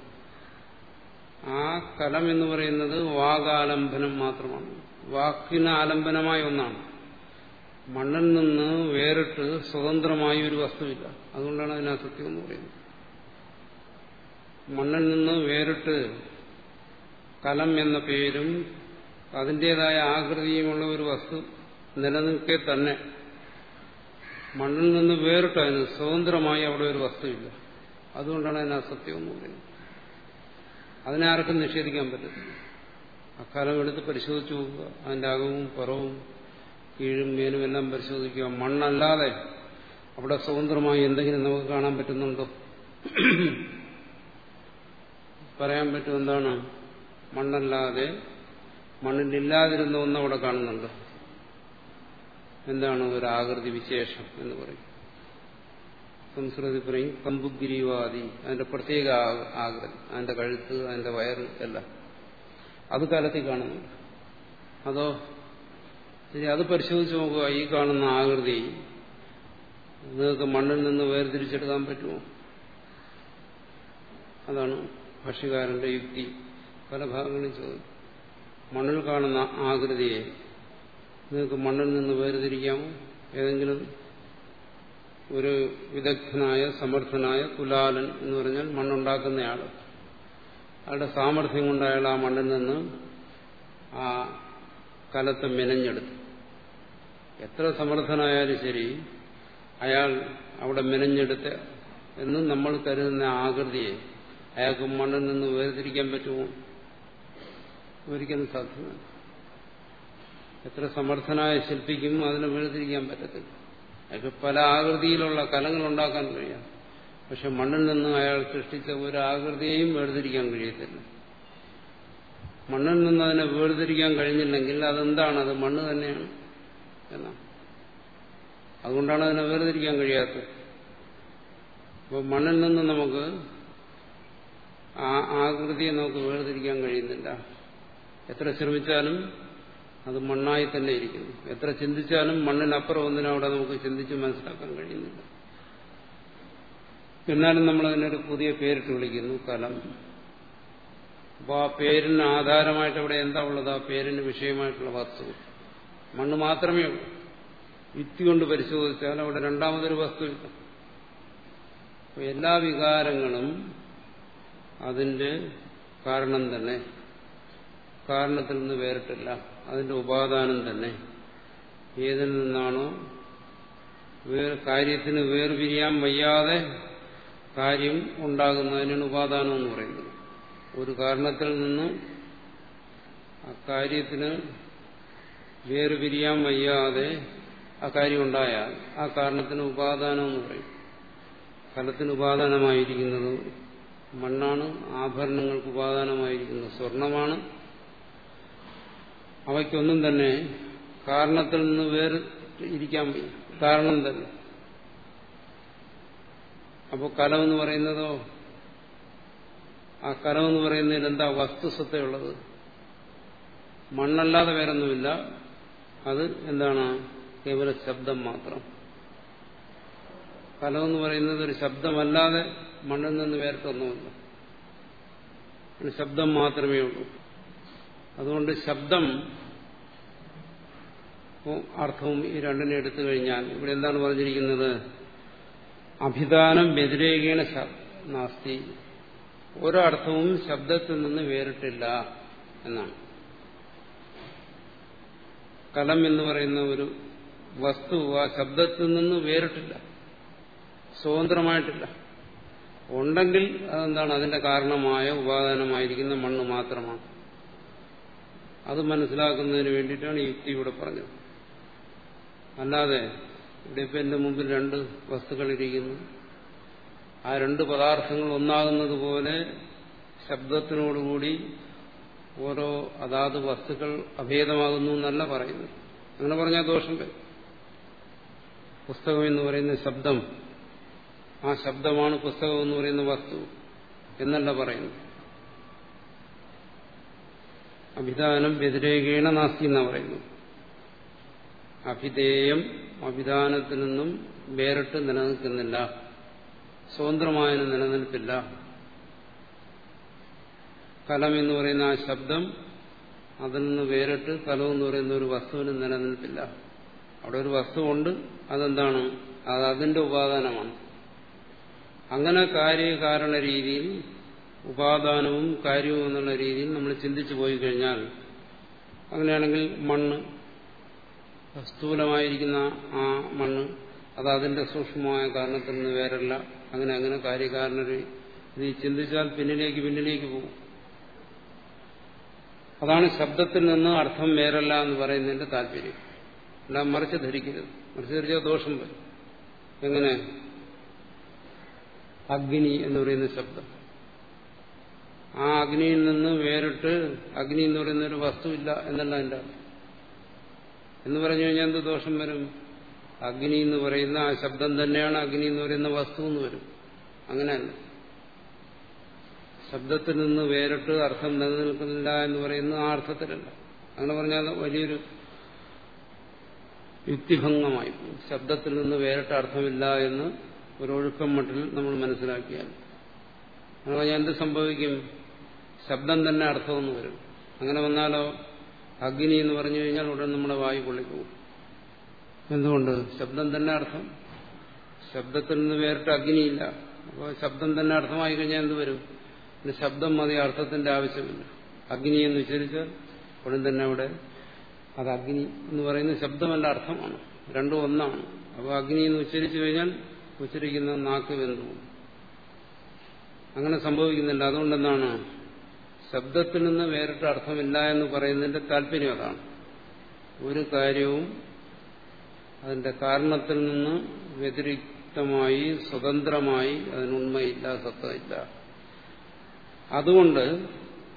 ആ കലം എന്ന് പറയുന്നത് വാഗാലംബനം മാത്രമാണ്. വാക്കിന് ആലംബനമായ ഒന്നാണ്. മണ്ണിൽ നിന്ന് വേറിട്ട് സ്വതന്ത്രമായ ഒരു വസ്തുവില്ല. അതുകൊണ്ടാണ് അതിന് അസത്യം എന്ന് പറയുന്നത്. മണ്ണിൽ നിന്ന് വേറിട്ട് കലം എന്ന പേരും അതിന്റെതായ ആകൃതിയുമുള്ള ഒരു വസ്തു നിലനിൽക്കെ തന്നെ മണ്ണിൽ നിന്ന് വേറിട്ട് അതിന് സ്വതന്ത്രമായി അവിടെ ഒരു വസ്തുവില്ല. അതുകൊണ്ടാണ് അതിന് അസത്യം എന്ന് പറയുന്നത്. അതിനെ ആർക്കും നിഷേധിക്കാൻ പറ്റത്തില്ല അക്കാലം എടുത്ത് പരിശോധിച്ചു നോക്കുക. അതിന്റെ അകവും പുറവും കീഴും മേലും എല്ലാം പരിശോധിക്കുക. മണ്ണല്ലാതെ അവിടെ സ്വതന്ത്രമായി എന്തെങ്കിലും നമുക്ക് കാണാൻ പറ്റുന്നുണ്ടോ? പറയാൻ പറ്റും എന്താണ്? മണ്ണല്ലാതെ മണ്ണിലില്ലാതിരുന്ന ഒന്ന് അവിടെ കാണുന്നുണ്ട്. എന്താണ്? ഒരു ആകൃതി വിശേഷം എന്ന് പറയും. സംസ്കൃതി പറയും കമ്പുഗിരിവാദി അതിന്റെ പ്രത്യേക ആകൃതി അതിന്റെ കഴുത്ത് അതിന്റെ വയറ് എല്ലാം. അത് കാലത്തിൽ കാണുന്നുണ്ട് അതോ ശരി അത് പരിശോധിച്ച് നോക്കുക. ഈ കാണുന്ന ആകൃതി നിങ്ങൾക്ക് മണ്ണിൽ നിന്ന് വേർതിരിച്ചെടുക്കാൻ പറ്റുമോ? അതാണ് ഭക്ഷ്യകാരന്റെ യുക്തി. പല ഭാഗങ്ങളിൽ ചോദിക്കും മണ്ണിൽ കാണുന്ന ആകൃതിയെ നിങ്ങൾക്ക് മണ്ണിൽ നിന്ന് വേർതിരിക്കാമോ? ഏതെങ്കിലും ഒരു വിദഗ്ധനായ സമർത്ഥനായ കുലാലൻ എന്ന് പറഞ്ഞാൽ മണ്ണുണ്ടാക്കുന്നയാൾ. അയാളുടെ സാമർഥ്യം കൊണ്ട് അയാൾ ആ മണ്ണിൽ നിന്ന് ആ കലത്തെ മെനഞ്ഞെടുത്തു. എത്ര സമർത്ഥനായാലും ശരി അയാൾ അവിടെ മെനഞ്ഞെടുത്ത് എന്ന് നമ്മൾ കരുതുന്ന ആകൃതിയെ അയാൾക്ക് മണ്ണിൽ നിന്ന് വേർതിരിക്കാൻ പറ്റുമോ? ഒരിക്കലും സാധ്യമല്ല. എത്ര സമർത്ഥനായ ശില്പിക്കും അതിനെ വേർതിരിക്കാൻ പറ്റത്തില്ല. അയാൾക്ക് പല ആകൃതിയിലുള്ള കലങ്ങൾ ഉണ്ടാക്കാൻ കഴിയാം. പക്ഷെ മണ്ണിൽ നിന്ന് അയാൾ സൃഷ്ടിച്ച ഒരു ആകൃതിയെയും വേർതിരിക്കാൻ കഴിയത്തില്ല. മണ്ണിൽ നിന്ന് അതിനെ വേർതിരിക്കാൻ കഴിഞ്ഞില്ലെങ്കിൽ അതെന്താണ്? അത് മണ്ണ് തന്നെയാണ് എന്നാണ്. അതുകൊണ്ടാണ് അതിനെ വേർതിരിക്കാൻ കഴിയാത്തത്. അപ്പോൾ മണ്ണിൽ നിന്ന് നമുക്ക് ആ ആകൃതിയെ നമുക്ക് വേർതിരിക്കാൻ കഴിയുന്നില്ല. എത്ര ശ്രമിച്ചാലും അത് മണ്ണായി തന്നെ ഇരിക്കുന്നു. എത്ര ചിന്തിച്ചാലും മണ്ണിനപ്പുറം ഒന്നിനും അവിടെ നമുക്ക് ചിന്തിച്ച് മനസ്സിലാക്കാൻ കഴിയുന്നില്ല. എന്നാലും നമ്മൾ അതിനൊരു പുതിയ പേരിട്ട് വിളിക്കുന്നു കലം. അപ്പോൾ ആ പേരിന് ആധാരമായിട്ട് അവിടെ എന്താ ഉള്ളത്? ആ പേരിന് വിഷയമായിട്ടുള്ള വസ്തു. മണ്ണ് മാത്രമേ ഉള്ളൂ. യുക്തി കൊണ്ട് പരിശോധിച്ചാൽ അവിടെ രണ്ടാമതൊരു വസ്തുവില്ല എല്ലാ വികാരങ്ങളും അതിന്റെ കാരണം തന്നെ. കാരണത്തിൽ നിന്ന് വേറിട്ടില്ല. അതിന്റെ ഉപാദാനം തന്നെ. ഏതിൽ നിന്നാണോ കാര്യത്തിന് വേർപിരിയാൻ വയ്യാതെ കാര്യം ഉണ്ടാകുന്നതിനാണ് ഉപാദാനം എന്ന് പറയുന്നത്. ഒരു കാരണത്തിൽ നിന്ന് ആ വേർപിരിയാൻ വയ്യാതെ ആ കാര്യം ഉണ്ടായാൽ ആ കാരണത്തിന് ഉപാദാനം എന്ന് പറയും. ഫലത്തിന് ഉപാദാനമായിരിക്കുന്നത് മണ്ണാണ് ആഭരണങ്ങൾക്ക് ഉപാദാനമായിരിക്കുന്നത് സ്വർണമാണ് അവയ്ക്കൊന്നും തന്നെ കാരണത്തിൽ നിന്ന് വേറെ ഇരിക്കാൻ കാരണം തന്നെ. അപ്പോൾ കലമെന്ന് പറയുന്നതോ? ആ കലമെന്ന് പറയുന്നതിൽ എന്താ വസ്തുസത്തയുള്ളത് മണ്ണല്ലാതെ വേറൊന്നുമില്ല. അത് എന്താണ്? കേവല ശബ്ദം മാത്രം. കലമെന്ന് പറയുന്നത് ഒരു ശബ്ദമല്ലാതെ മണ്ണിൽ നിന്ന് വേറിട്ടൊന്നുമില്ല. ഒരു ശബ്ദം മാത്രമേ ഉള്ളൂ. അതുകൊണ്ട് ശബ്ദം അർത്ഥവും ഈ രണ്ടിനെ എടുത്തു കഴിഞ്ഞാൽ ഇവിടെ എന്താണ് പറഞ്ഞിരിക്കുന്നത്? അഭിധാനം വ്യതിരേകേണ നാസ്തി. ഒരർത്ഥവും ശബ്ദത്തിൽ നിന്ന് വേറിട്ടില്ല എന്നാണ്. കലം എന്ന് പറയുന്ന ഒരു വസ്തു ആ ശബ്ദത്തിൽ നിന്ന് വേറിട്ടില്ല. സ്വതന്ത്രമായിട്ടില്ല. ഉണ്ടെങ്കിൽ അതെന്താണ്? അതിന്റെ കാരണമായ ഉപാദാനമായിരിക്കുന്ന മണ്ണ് മാത്രമാണ്. അത് മനസ്സിലാക്കുന്നതിന് വേണ്ടിയിട്ടാണ് ഈ യുക്തി ഇവിടെ പറഞ്ഞത്. അല്ലാതെ ഇവിടെ ഇപ്പം എന്റെ മുമ്പിൽ രണ്ട് വസ്തുക്കളിരിക്കുന്നു ആ രണ്ട് പദാർത്ഥങ്ങൾ ഒന്നാകുന്നത് പോലെ ശബ്ദത്തിനോടുകൂടി ഓരോ അതാത് വസ്തുക്കൾ അഭേദമാകുന്നു എന്നല്ല പറയുന്നു അങ്ങനെ പറഞ്ഞാൽ ദോഷം വരും. പുസ്തകം എന്ന് പറയുന്ന ശബ്ദം ആ ശബ്ദമാണ് പുസ്തകം എന്ന് പറയുന്ന വസ്തു എന്നല്ല പറയുന്നു അഭിധാനം വ്യതിരേകേണ നാസ്തി എന്നാ പറയുന്നു അഭിധേയം അഭിധാനത്തിൽ നിന്നും വേറിട്ട് നിലനിൽക്കുന്നില്ല. സ്വതന്ത്രമായ നിലനിൽപ്പില്ല. കലം എന്ന് പറയുന്ന ആ ശബ്ദം അതിൽ നിന്ന് വേറിട്ട് കലം എന്ന് പറയുന്ന ഒരു വസ്തുവിന് നിലനിൽപ്പില്ല. അവിടെ ഒരു വസ്തുവുണ്ട് അതെന്താണ്? അത് അതിന്റെ ഉപാദാനമാണ്. അങ്ങനെ കാര്യകാരണ രീതിയിൽ ഉപാദാനവും കാര്യവും എന്നുള്ള രീതിയിൽ നമ്മൾ ചിന്തിച്ചു പോയി കഴിഞ്ഞാൽ അങ്ങനെയാണെങ്കിൽ മണ്ണ് സ്ഥൂലമായിരിക്കുന്ന ആ മണ്ണ് അത് അതിന്റെ സൂക്ഷ്മമായ കാരണത്തിൽ നിന്ന് വേറല്ല. അങ്ങനെ അങ്ങനെ കാര്യകാരണ നീ ചിന്തിച്ചാൽ പിന്നിലേക്ക് പിന്നിലേക്ക് പോകും. അതാണ് ശബ്ദത്തിൽ നിന്ന് അർത്ഥം വേറല്ല എന്ന് പറയുന്നതിന്റെ താല്പര്യം. എല്ലാം മറിച്ച് ധരിക്കരുത്. മറിച്ച് ധരിച്ചാൽ ദോഷം വരും. എങ്ങനെ? അഗ്നി എന്ന് പറയുന്ന ശബ്ദം. ആ അഗ്നിയിൽ നിന്ന് വേറിട്ട് അഗ്നി എന്ന് പറയുന്ന ഒരു വസ്തുവില്ല എന്നല്ല എന്റെ എന്ന് പറഞ്ഞു കഴിഞ്ഞാൽ എന്ത് ദോഷം വരും? അഗ്നി എന്ന് പറയുന്ന ആ ശബ്ദം തന്നെയാണ് അഗ്നി എന്ന് പറയുന്ന വസ്തു എന്ന് വരും. അങ്ങനെയല്ല. ശബ്ദത്തിൽ നിന്ന് വേറിട്ട് അർത്ഥം നിലനിൽക്കുന്നില്ല എന്ന് പറയുന്ന ആ അർത്ഥത്തിലല്ല. അങ്ങനെ പറഞ്ഞാൽ വലിയൊരു യുക്തിഭംഗമായി ശബ്ദത്തിൽ നിന്ന് വേറിട്ട അർത്ഥമില്ല എന്ന് ഒരു ഒഴുക്കം മട്ടിൽ നമ്മൾ മനസ്സിലാക്കിയാൽ. അങ്ങനെ പറഞ്ഞാൽ എന്ത് സംഭവിക്കും? ശബ്ദം തന്നെ അർത്ഥമെന്ന് വരും അങ്ങനെ വന്നാലോ അഗ്നി എന്ന് പറഞ്ഞു കഴിഞ്ഞാൽ ഉടൻ നമ്മുടെ വായു പൊള്ളിക്കും എന്തുകൊണ്ട്? ശബ്ദം തന്നെ അർത്ഥം. ശബ്ദത്തിൽ നിന്ന് വേറിട്ട് അഗ്നിയില്ല. അപ്പോൾ ശബ്ദം തന്നെ അർത്ഥമായി കഴിഞ്ഞാൽ എന്ത് വരും? ശബ്ദം മതി അർത്ഥത്തിന്റെ ആവശ്യമില്ല. അഗ്നി എന്ന് വിചാരിച്ചാൽ ഉടൻ തന്നെ അവിടെ അത് അഗ്നി എന്ന് പറയുന്ന ശബ്ദമല്ല അർത്ഥമാണ്. രണ്ടും ഒന്നാണ്. അപ്പോൾ അഗ്നി എന്ന് ഉച്ചരിച്ചു കഴിഞ്ഞാൽ ഉച്ചരിക്കുന്ന നാക്ക് വെന്തു അങ്ങനെ സംഭവിക്കുന്നില്ല അതുകൊണ്ടെന്താണ് ശബ്ദത്തിൽ നിന്ന് വേറിട്ട അർത്ഥമില്ല എന്ന് പറയുന്നതിന്റെ താല്പര്യം അതാണ്. ഒരു കാര്യവും അതിന്റെ കാരണത്തിൽ നിന്ന് വ്യതിരിക്തമായി സ്വതന്ത്രമായി അതിനുണ്മയില്ല സത്തമില്ല അതുകൊണ്ട്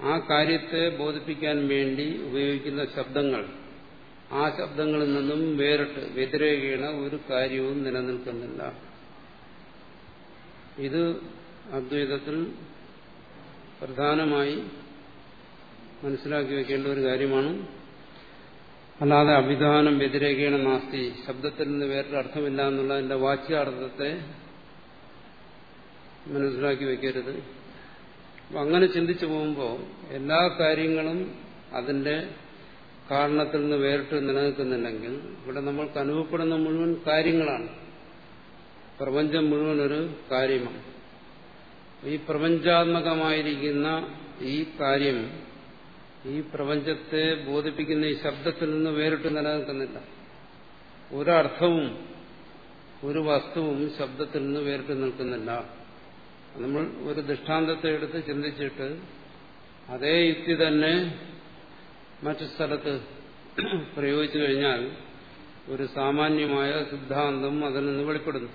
ആ കാര്യത്തെ ബോധിപ്പിക്കാൻ വേണ്ടി ഉപയോഗിക്കുന്ന ശബ്ദങ്ങൾ ആ ശബ്ദങ്ങളിൽ നിന്നും വേറിട്ട് വ്യതിരേകീണ ഒരു കാര്യവും നിലനിൽക്കുന്നില്ല. ഇത് അദ്വൈതത്തിൽ പ്രധാനമായി മനസ്സിലാക്കി വെക്കേണ്ട ഒരു കാര്യമാണ്. അല്ലാതെ അഭിധാനം വ്യതിരേഖേണ നാസ്തി ശബ്ദത്തിൽ നിന്ന് വേറൊരു അർത്ഥമില്ല എന്നുള്ളതിന്റെ വാച്യാർത്ഥത്തെ മനസ്സിലാക്കി വെക്കരുത്. അങ്ങനെ ചിന്തിച്ചു പോകുമ്പോൾ എല്ലാ കാര്യങ്ങളും അതിന്റെ കാരണത്തിൽ നിന്ന് വേറിട്ട് നിലനിൽക്കുന്നുണ്ടെങ്കിൽ ഇവിടെ നമ്മൾക്ക് അനുഭവപ്പെടുന്ന മുഴുവൻ കാര്യങ്ങളാണ്. പ്രപഞ്ചം മുഴുവൻ ഒരു കാര്യമാണ്. ഈ പ്രപഞ്ചാത്മകമായിരിക്കുന്ന ഈ കാര്യം ഈ പ്രപഞ്ചത്തെ ബോധിപ്പിക്കുന്ന ഈ ശബ്ദത്തിൽ നിന്ന് വേറിട്ട് നിലനിൽക്കുന്നില്ല. ഒരർത്ഥവും ഒരു വസ്തുവും ശബ്ദത്തിൽ നിന്ന് വേറിട്ട് നിൽക്കുന്നില്ല. നമ്മൾ ഒരു ദൃഷ്ടാന്തത്തെ എടുത്ത് ചിന്തിച്ചിട്ട് അതേ യുക്തി തന്നെ മറ്റു സ്ഥലത്ത് പ്രയോഗിച്ചു കഴിഞ്ഞാൽ ഒരു സാമാന്യമായ സിദ്ധാന്തം അതിൽ നിന്ന് വെളിപ്പെടുന്നു.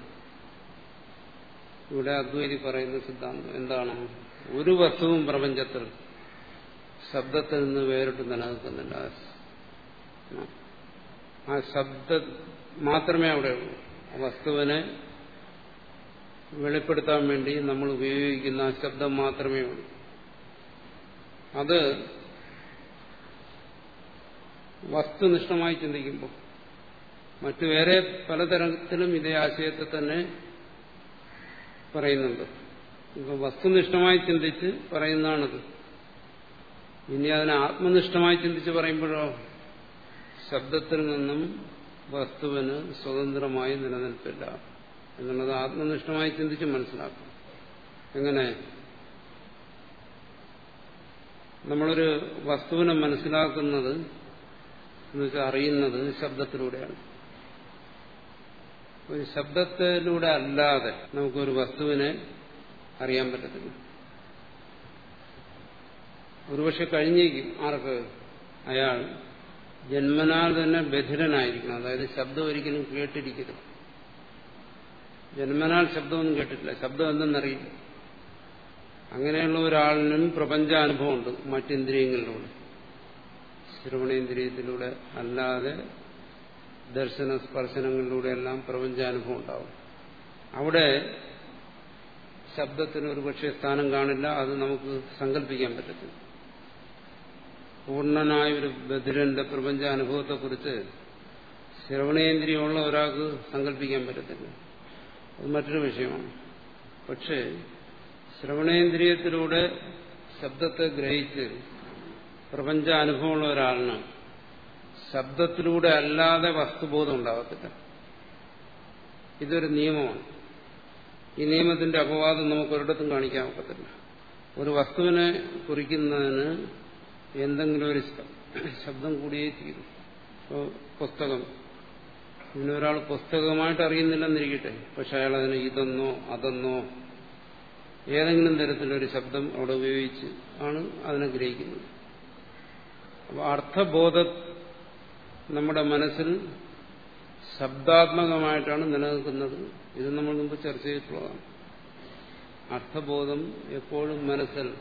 ഇവിടെ അദ്വൈതി പറയുന്ന സിദ്ധാന്തം എന്താണ്? ഒരു വസ്തുവും പ്രപഞ്ചത്തിൽ ശബ്ദത്തിൽ നിന്ന് വേറിട്ട് നിലനിൽക്കുന്നില്ല. ആ ശബ്ദ മാത്രമേ അവിടെ ഉള്ളൂ. വസ്തുവിനെ വെളിപ്പെടുത്താൻ വേണ്ടി നമ്മൾ ഉപയോഗിക്കുന്ന ആ ശബ്ദം മാത്രമേ ഉള്ളൂ. അത് വസ്തുനിഷ്ഠമായി ചിന്തിക്കുമ്പോൾ മറ്റു വേറെ പലതരത്തിലും ഇതേ ആശയത്തെ തന്നെ പറയുന്നുണ്ട്. ഇപ്പൊ വസ്തുനിഷ്ഠമായി ചിന്തിച്ച് പറയുന്നതാണിത്. ഇനി അതിനെ ആത്മനിഷ്ഠമായി ചിന്തിച്ച് പറയുമ്പോഴോ? ശബ്ദത്തിൽ നിന്നും വസ്തുവിന് സ്വതന്ത്രമായി നിലനിൽപ്പില്ല. എന്നുള്ളത് ആത്മനിഷ്ഠമായി ചിന്തിച്ച് മനസ്സിലാക്കും. എങ്ങനെ? നമ്മളൊരു വസ്തുവിനെ മനസ്സിലാക്കുന്നത് എന്നുവെച്ചാൽ അറിയുന്നത് ശബ്ദത്തിലൂടെയാണ്. ഒരു ശബ്ദത്തിലൂടെ അല്ലാതെ നമുക്കൊരു വസ്തുവിനെ അറിയാൻ പറ്റത്തില്ല. ഒരുപക്ഷെ കഴിഞ്ഞേക്കും ആർക്ക് അയാൾ ജന്മനാൽ തന്നെ ബധിരനായിരിക്കണം. അതായത് ശബ്ദം ഒരിക്കലും കേട്ടിരിക്കരുത്. ജന്മനാൽ ശബ്ദമൊന്നും കേട്ടിട്ടില്ല. ശബ്ദം എന്തെന്നറിയില്ല. അങ്ങനെയുള്ള ഒരാളിനും പ്രപഞ്ചാനുഭവമുണ്ട് മറ്റിന്ദ്രിയങ്ങളിലൂടെ ശ്രവണേന്ദ്രിയത്തിലൂടെ അല്ലാതെ ദർശന സ്പർശനങ്ങളിലൂടെ എല്ലാം പ്രപഞ്ചാനുഭവം ഉണ്ടാവും അവിടെ ശബ്ദത്തിന് ഒരു പക്ഷേ സ്ഥാനം കാണില്ല. അത് നമുക്ക് സങ്കല്പിക്കാൻ പറ്റത്തില്ല. പൂർണനായ ഒരു ബധിരന്റെ പ്രപഞ്ചാനുഭവത്തെക്കുറിച്ച് ശ്രവണേന്ദ്രിയമുള്ള ഒരാൾക്ക് സങ്കല്പിക്കാൻ പറ്റത്തില്ല. അത് മറ്റൊരു വിഷയമാണ്. പക്ഷേ ശ്രവണേന്ദ്രിയത്തിലൂടെ ശബ്ദത്തെ ഗ്രഹിച്ച് പ്രപഞ്ചാനുഭവമുള്ള ഒരാളിന് ശബ്ദത്തിലൂടെ അല്ലാതെ വസ്തുബോധം ഉണ്ടാകത്തില്ല. ഇതൊരു നിയമമാണ്. ഈ നിയമത്തിന്റെ അപവാദം നമുക്കൊരിടത്തും കാണിക്കാൻ ഒക്കത്തില്ല. ഒരു വസ്തുവിനെ കുറിക്കുന്നതിന് എന്തെങ്കിലും ഒരു ശബ്ദം കൂടിയേ തീരും. ഇപ്പോൾ പുസ്തകം. ഇതിനൊരാൾ പുസ്തകമായിട്ട് അറിയുന്നില്ലെന്നിരിക്കട്ടെ. പക്ഷെ അയാൾ അതിന് ഇതെന്നോ അതെന്നോ ഏതെങ്കിലും തരത്തിലൊരു ശബ്ദം അവിടെ ഉപയോഗിച്ച് ആണ് അതിനെ ഗ്രഹിക്കുന്നത്. അപ്പോൾ അർത്ഥബോധ നമ്മുടെ മനസ്സിൽ ശബ്ദാത്മകമായിട്ടാണ് നിലനിൽക്കുന്നത്. ഇത് നമ്മൾ മുമ്പ് ചർച്ച ചെയ്തിട്ടുള്ളതാണ്. അർത്ഥബോധം എപ്പോഴും മനസ്സിൽ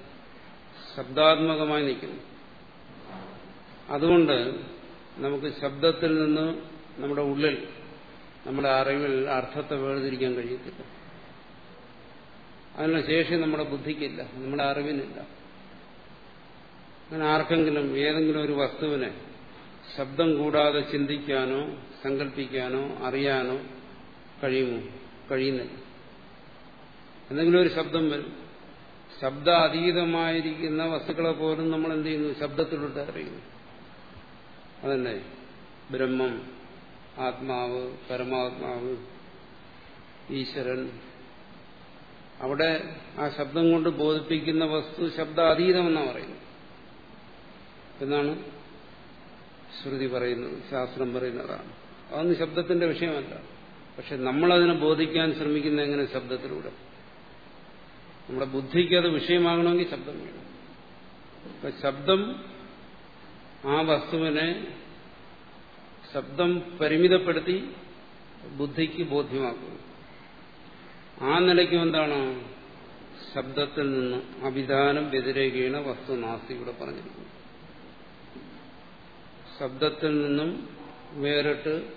ശബ്ദാത്മകമായി നിൽക്കുന്നു. അതുകൊണ്ട് നമുക്ക് ശബ്ദത്തിൽ നിന്ന് നമ്മുടെ ഉള്ളിൽ നമ്മുടെ അറിവിൽ അർത്ഥത്തെ വേർതിരിക്കാൻ കഴിയത്തില്ല. അതിനുള്ള ശേഷി നമ്മുടെ ബുദ്ധിക്കില്ല നമ്മുടെ അറിവിനില്ല. അങ്ങനെ ആർക്കെങ്കിലും ഏതെങ്കിലും ഒരു വസ്തുവിനെ ശബ്ദം കൂടാതെ ചിന്തിക്കാനോ സങ്കല്പിക്കാനോ അറിയാനോ കഴിയുമോ? കഴിയുന്നില്ല. എന്തെങ്കിലും ഒരു ശബ്ദം വരും. ശബ്ദ അതീതമായിരിക്കുന്ന വസ്തുക്കളെ പോലും നമ്മൾ എന്ത് ചെയ്യുന്നു? ശബ്ദത്തിലൂടെ അറിയുന്നു അതന്നെ ബ്രഹ്മം ആത്മാവ് പരമാത്മാവ് ഈശ്വരൻ. അവിടെ ആ ശബ്ദം കൊണ്ട് ബോധിപ്പിക്കുന്ന വസ്തു ശബ്ദ അതീതമെന്നാണ് പറയുന്നത്. എന്നാണ് ശ്രുതി പറയുന്നത് ശാസ്ത്രം പറയുന്നതാണ്. അതൊന്നും ശബ്ദത്തിന്റെ വിഷയമല്ല. പക്ഷെ നമ്മളതിനെ ബോധിക്കാൻ ശ്രമിക്കുന്ന എങ്ങനെ ശബ്ദത്തിലൂടെ? നമ്മുടെ ബുദ്ധിക്ക് അത് വിഷയമാകണമെങ്കിൽ ശബ്ദം വേണം. ശബ്ദം ആ വസ്തുവിനെ ശബ്ദം പരിമിതപ്പെടുത്തി ബുദ്ധിക്ക് ബോധ്യമാക്കുന്നു. ആ നിലയ്ക്കും എന്താണ്? ശബ്ദത്തിൽ നിന്ന് അഭിധാനം വ്യതിരേകീണ വസ്തു നാസ്തി ഇവിടെ പറഞ്ഞിരിക്കുന്നു. ശബ്ദത്തിൽ നിന്നും വേറിട്ട്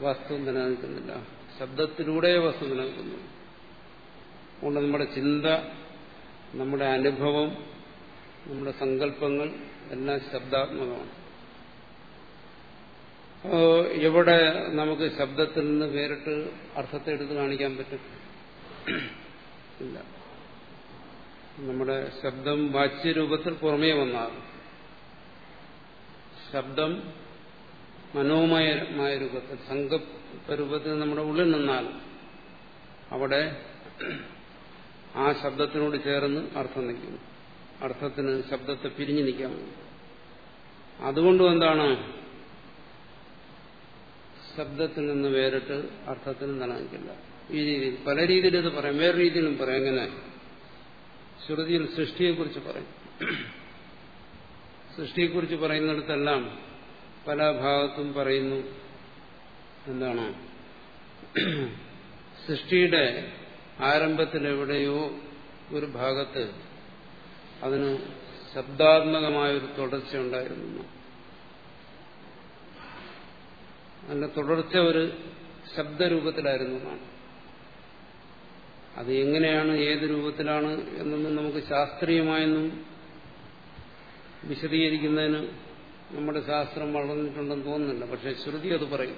വസ്തു നിലനിൽക്കുന്നില്ല. ശബ്ദത്തിലൂടെ വസ്തു നിലനിൽക്കുന്നു. അതുകൊണ്ട് നമ്മുടെ ചിന്ത നമ്മുടെ അനുഭവം നമ്മുടെ സങ്കല്പങ്ങൾ എല്ലാം ശബ്ദാത്മകമാണ്. എവിടെ നമുക്ക് ശബ്ദത്തിൽ നിന്ന് വേറിട്ട് അർത്ഥത്തെ എടുത്ത് കാണിക്കാൻ പറ്റും? ഇല്ല. നമ്മുടെ ശബ്ദം വാച്യരൂപത്തിൽ പുറമേ വന്നാകും ശബ്ദം മനോമയമായ രൂപത്തിൽ സംഘപരൂപത്തിൽ നമ്മുടെ ഉള്ളിൽ നിന്നാൽ അവിടെ ആ ശബ്ദത്തിനോട് ചേർന്ന് അർത്ഥം നിൽക്കുന്നു. അർത്ഥത്തിന് ശബ്ദത്തെ പിരിഞ്ഞു നിൽക്കാൻ അതുകൊണ്ടും എന്താണ്? ശബ്ദത്തിൽ നിന്ന് വേറിട്ട് അർത്ഥത്തിൽ നിലനിൽക്കില്ല. ഈ രീതിയിൽ പല രീതിയിൽ ഇത് പറയാം. വേറെ രീതിയിലും പറയാം. എങ്ങനെ? ശ്രുതിയിൽ സൃഷ്ടിയെക്കുറിച്ച് പറയും. സൃഷ്ടിയെക്കുറിച്ച് പറയുന്നിടത്തെല്ലാം പല ഭാഗത്തും പറയുന്നു. എന്താണ്? സൃഷ്ടിയുടെ ആരംഭത്തിൽ എവിടെയോ ഒരു ഭാഗത്ത് അതിന് ശബ്ദാത്മകമായൊരു ഒരു തുടർച്ചയുണ്ടായിരുന്നു. അതിന്റെ തുടർച്ച ഒരു ശബ്ദരൂപത്തിലായിരുന്നു അത് എങ്ങനെയാണ് ഏത് രൂപത്തിലാണ് എന്നൊന്നും നമുക്ക് ശാസ്ത്രീയമായൊന്നും വിശദീകരിക്കുന്നതിന് നമ്മുടെ ശാസ്ത്രം വളർന്നിട്ടുണ്ടെന്ന് തോന്നുന്നില്ല. പക്ഷെ ശ്രുതി അത് പറയും.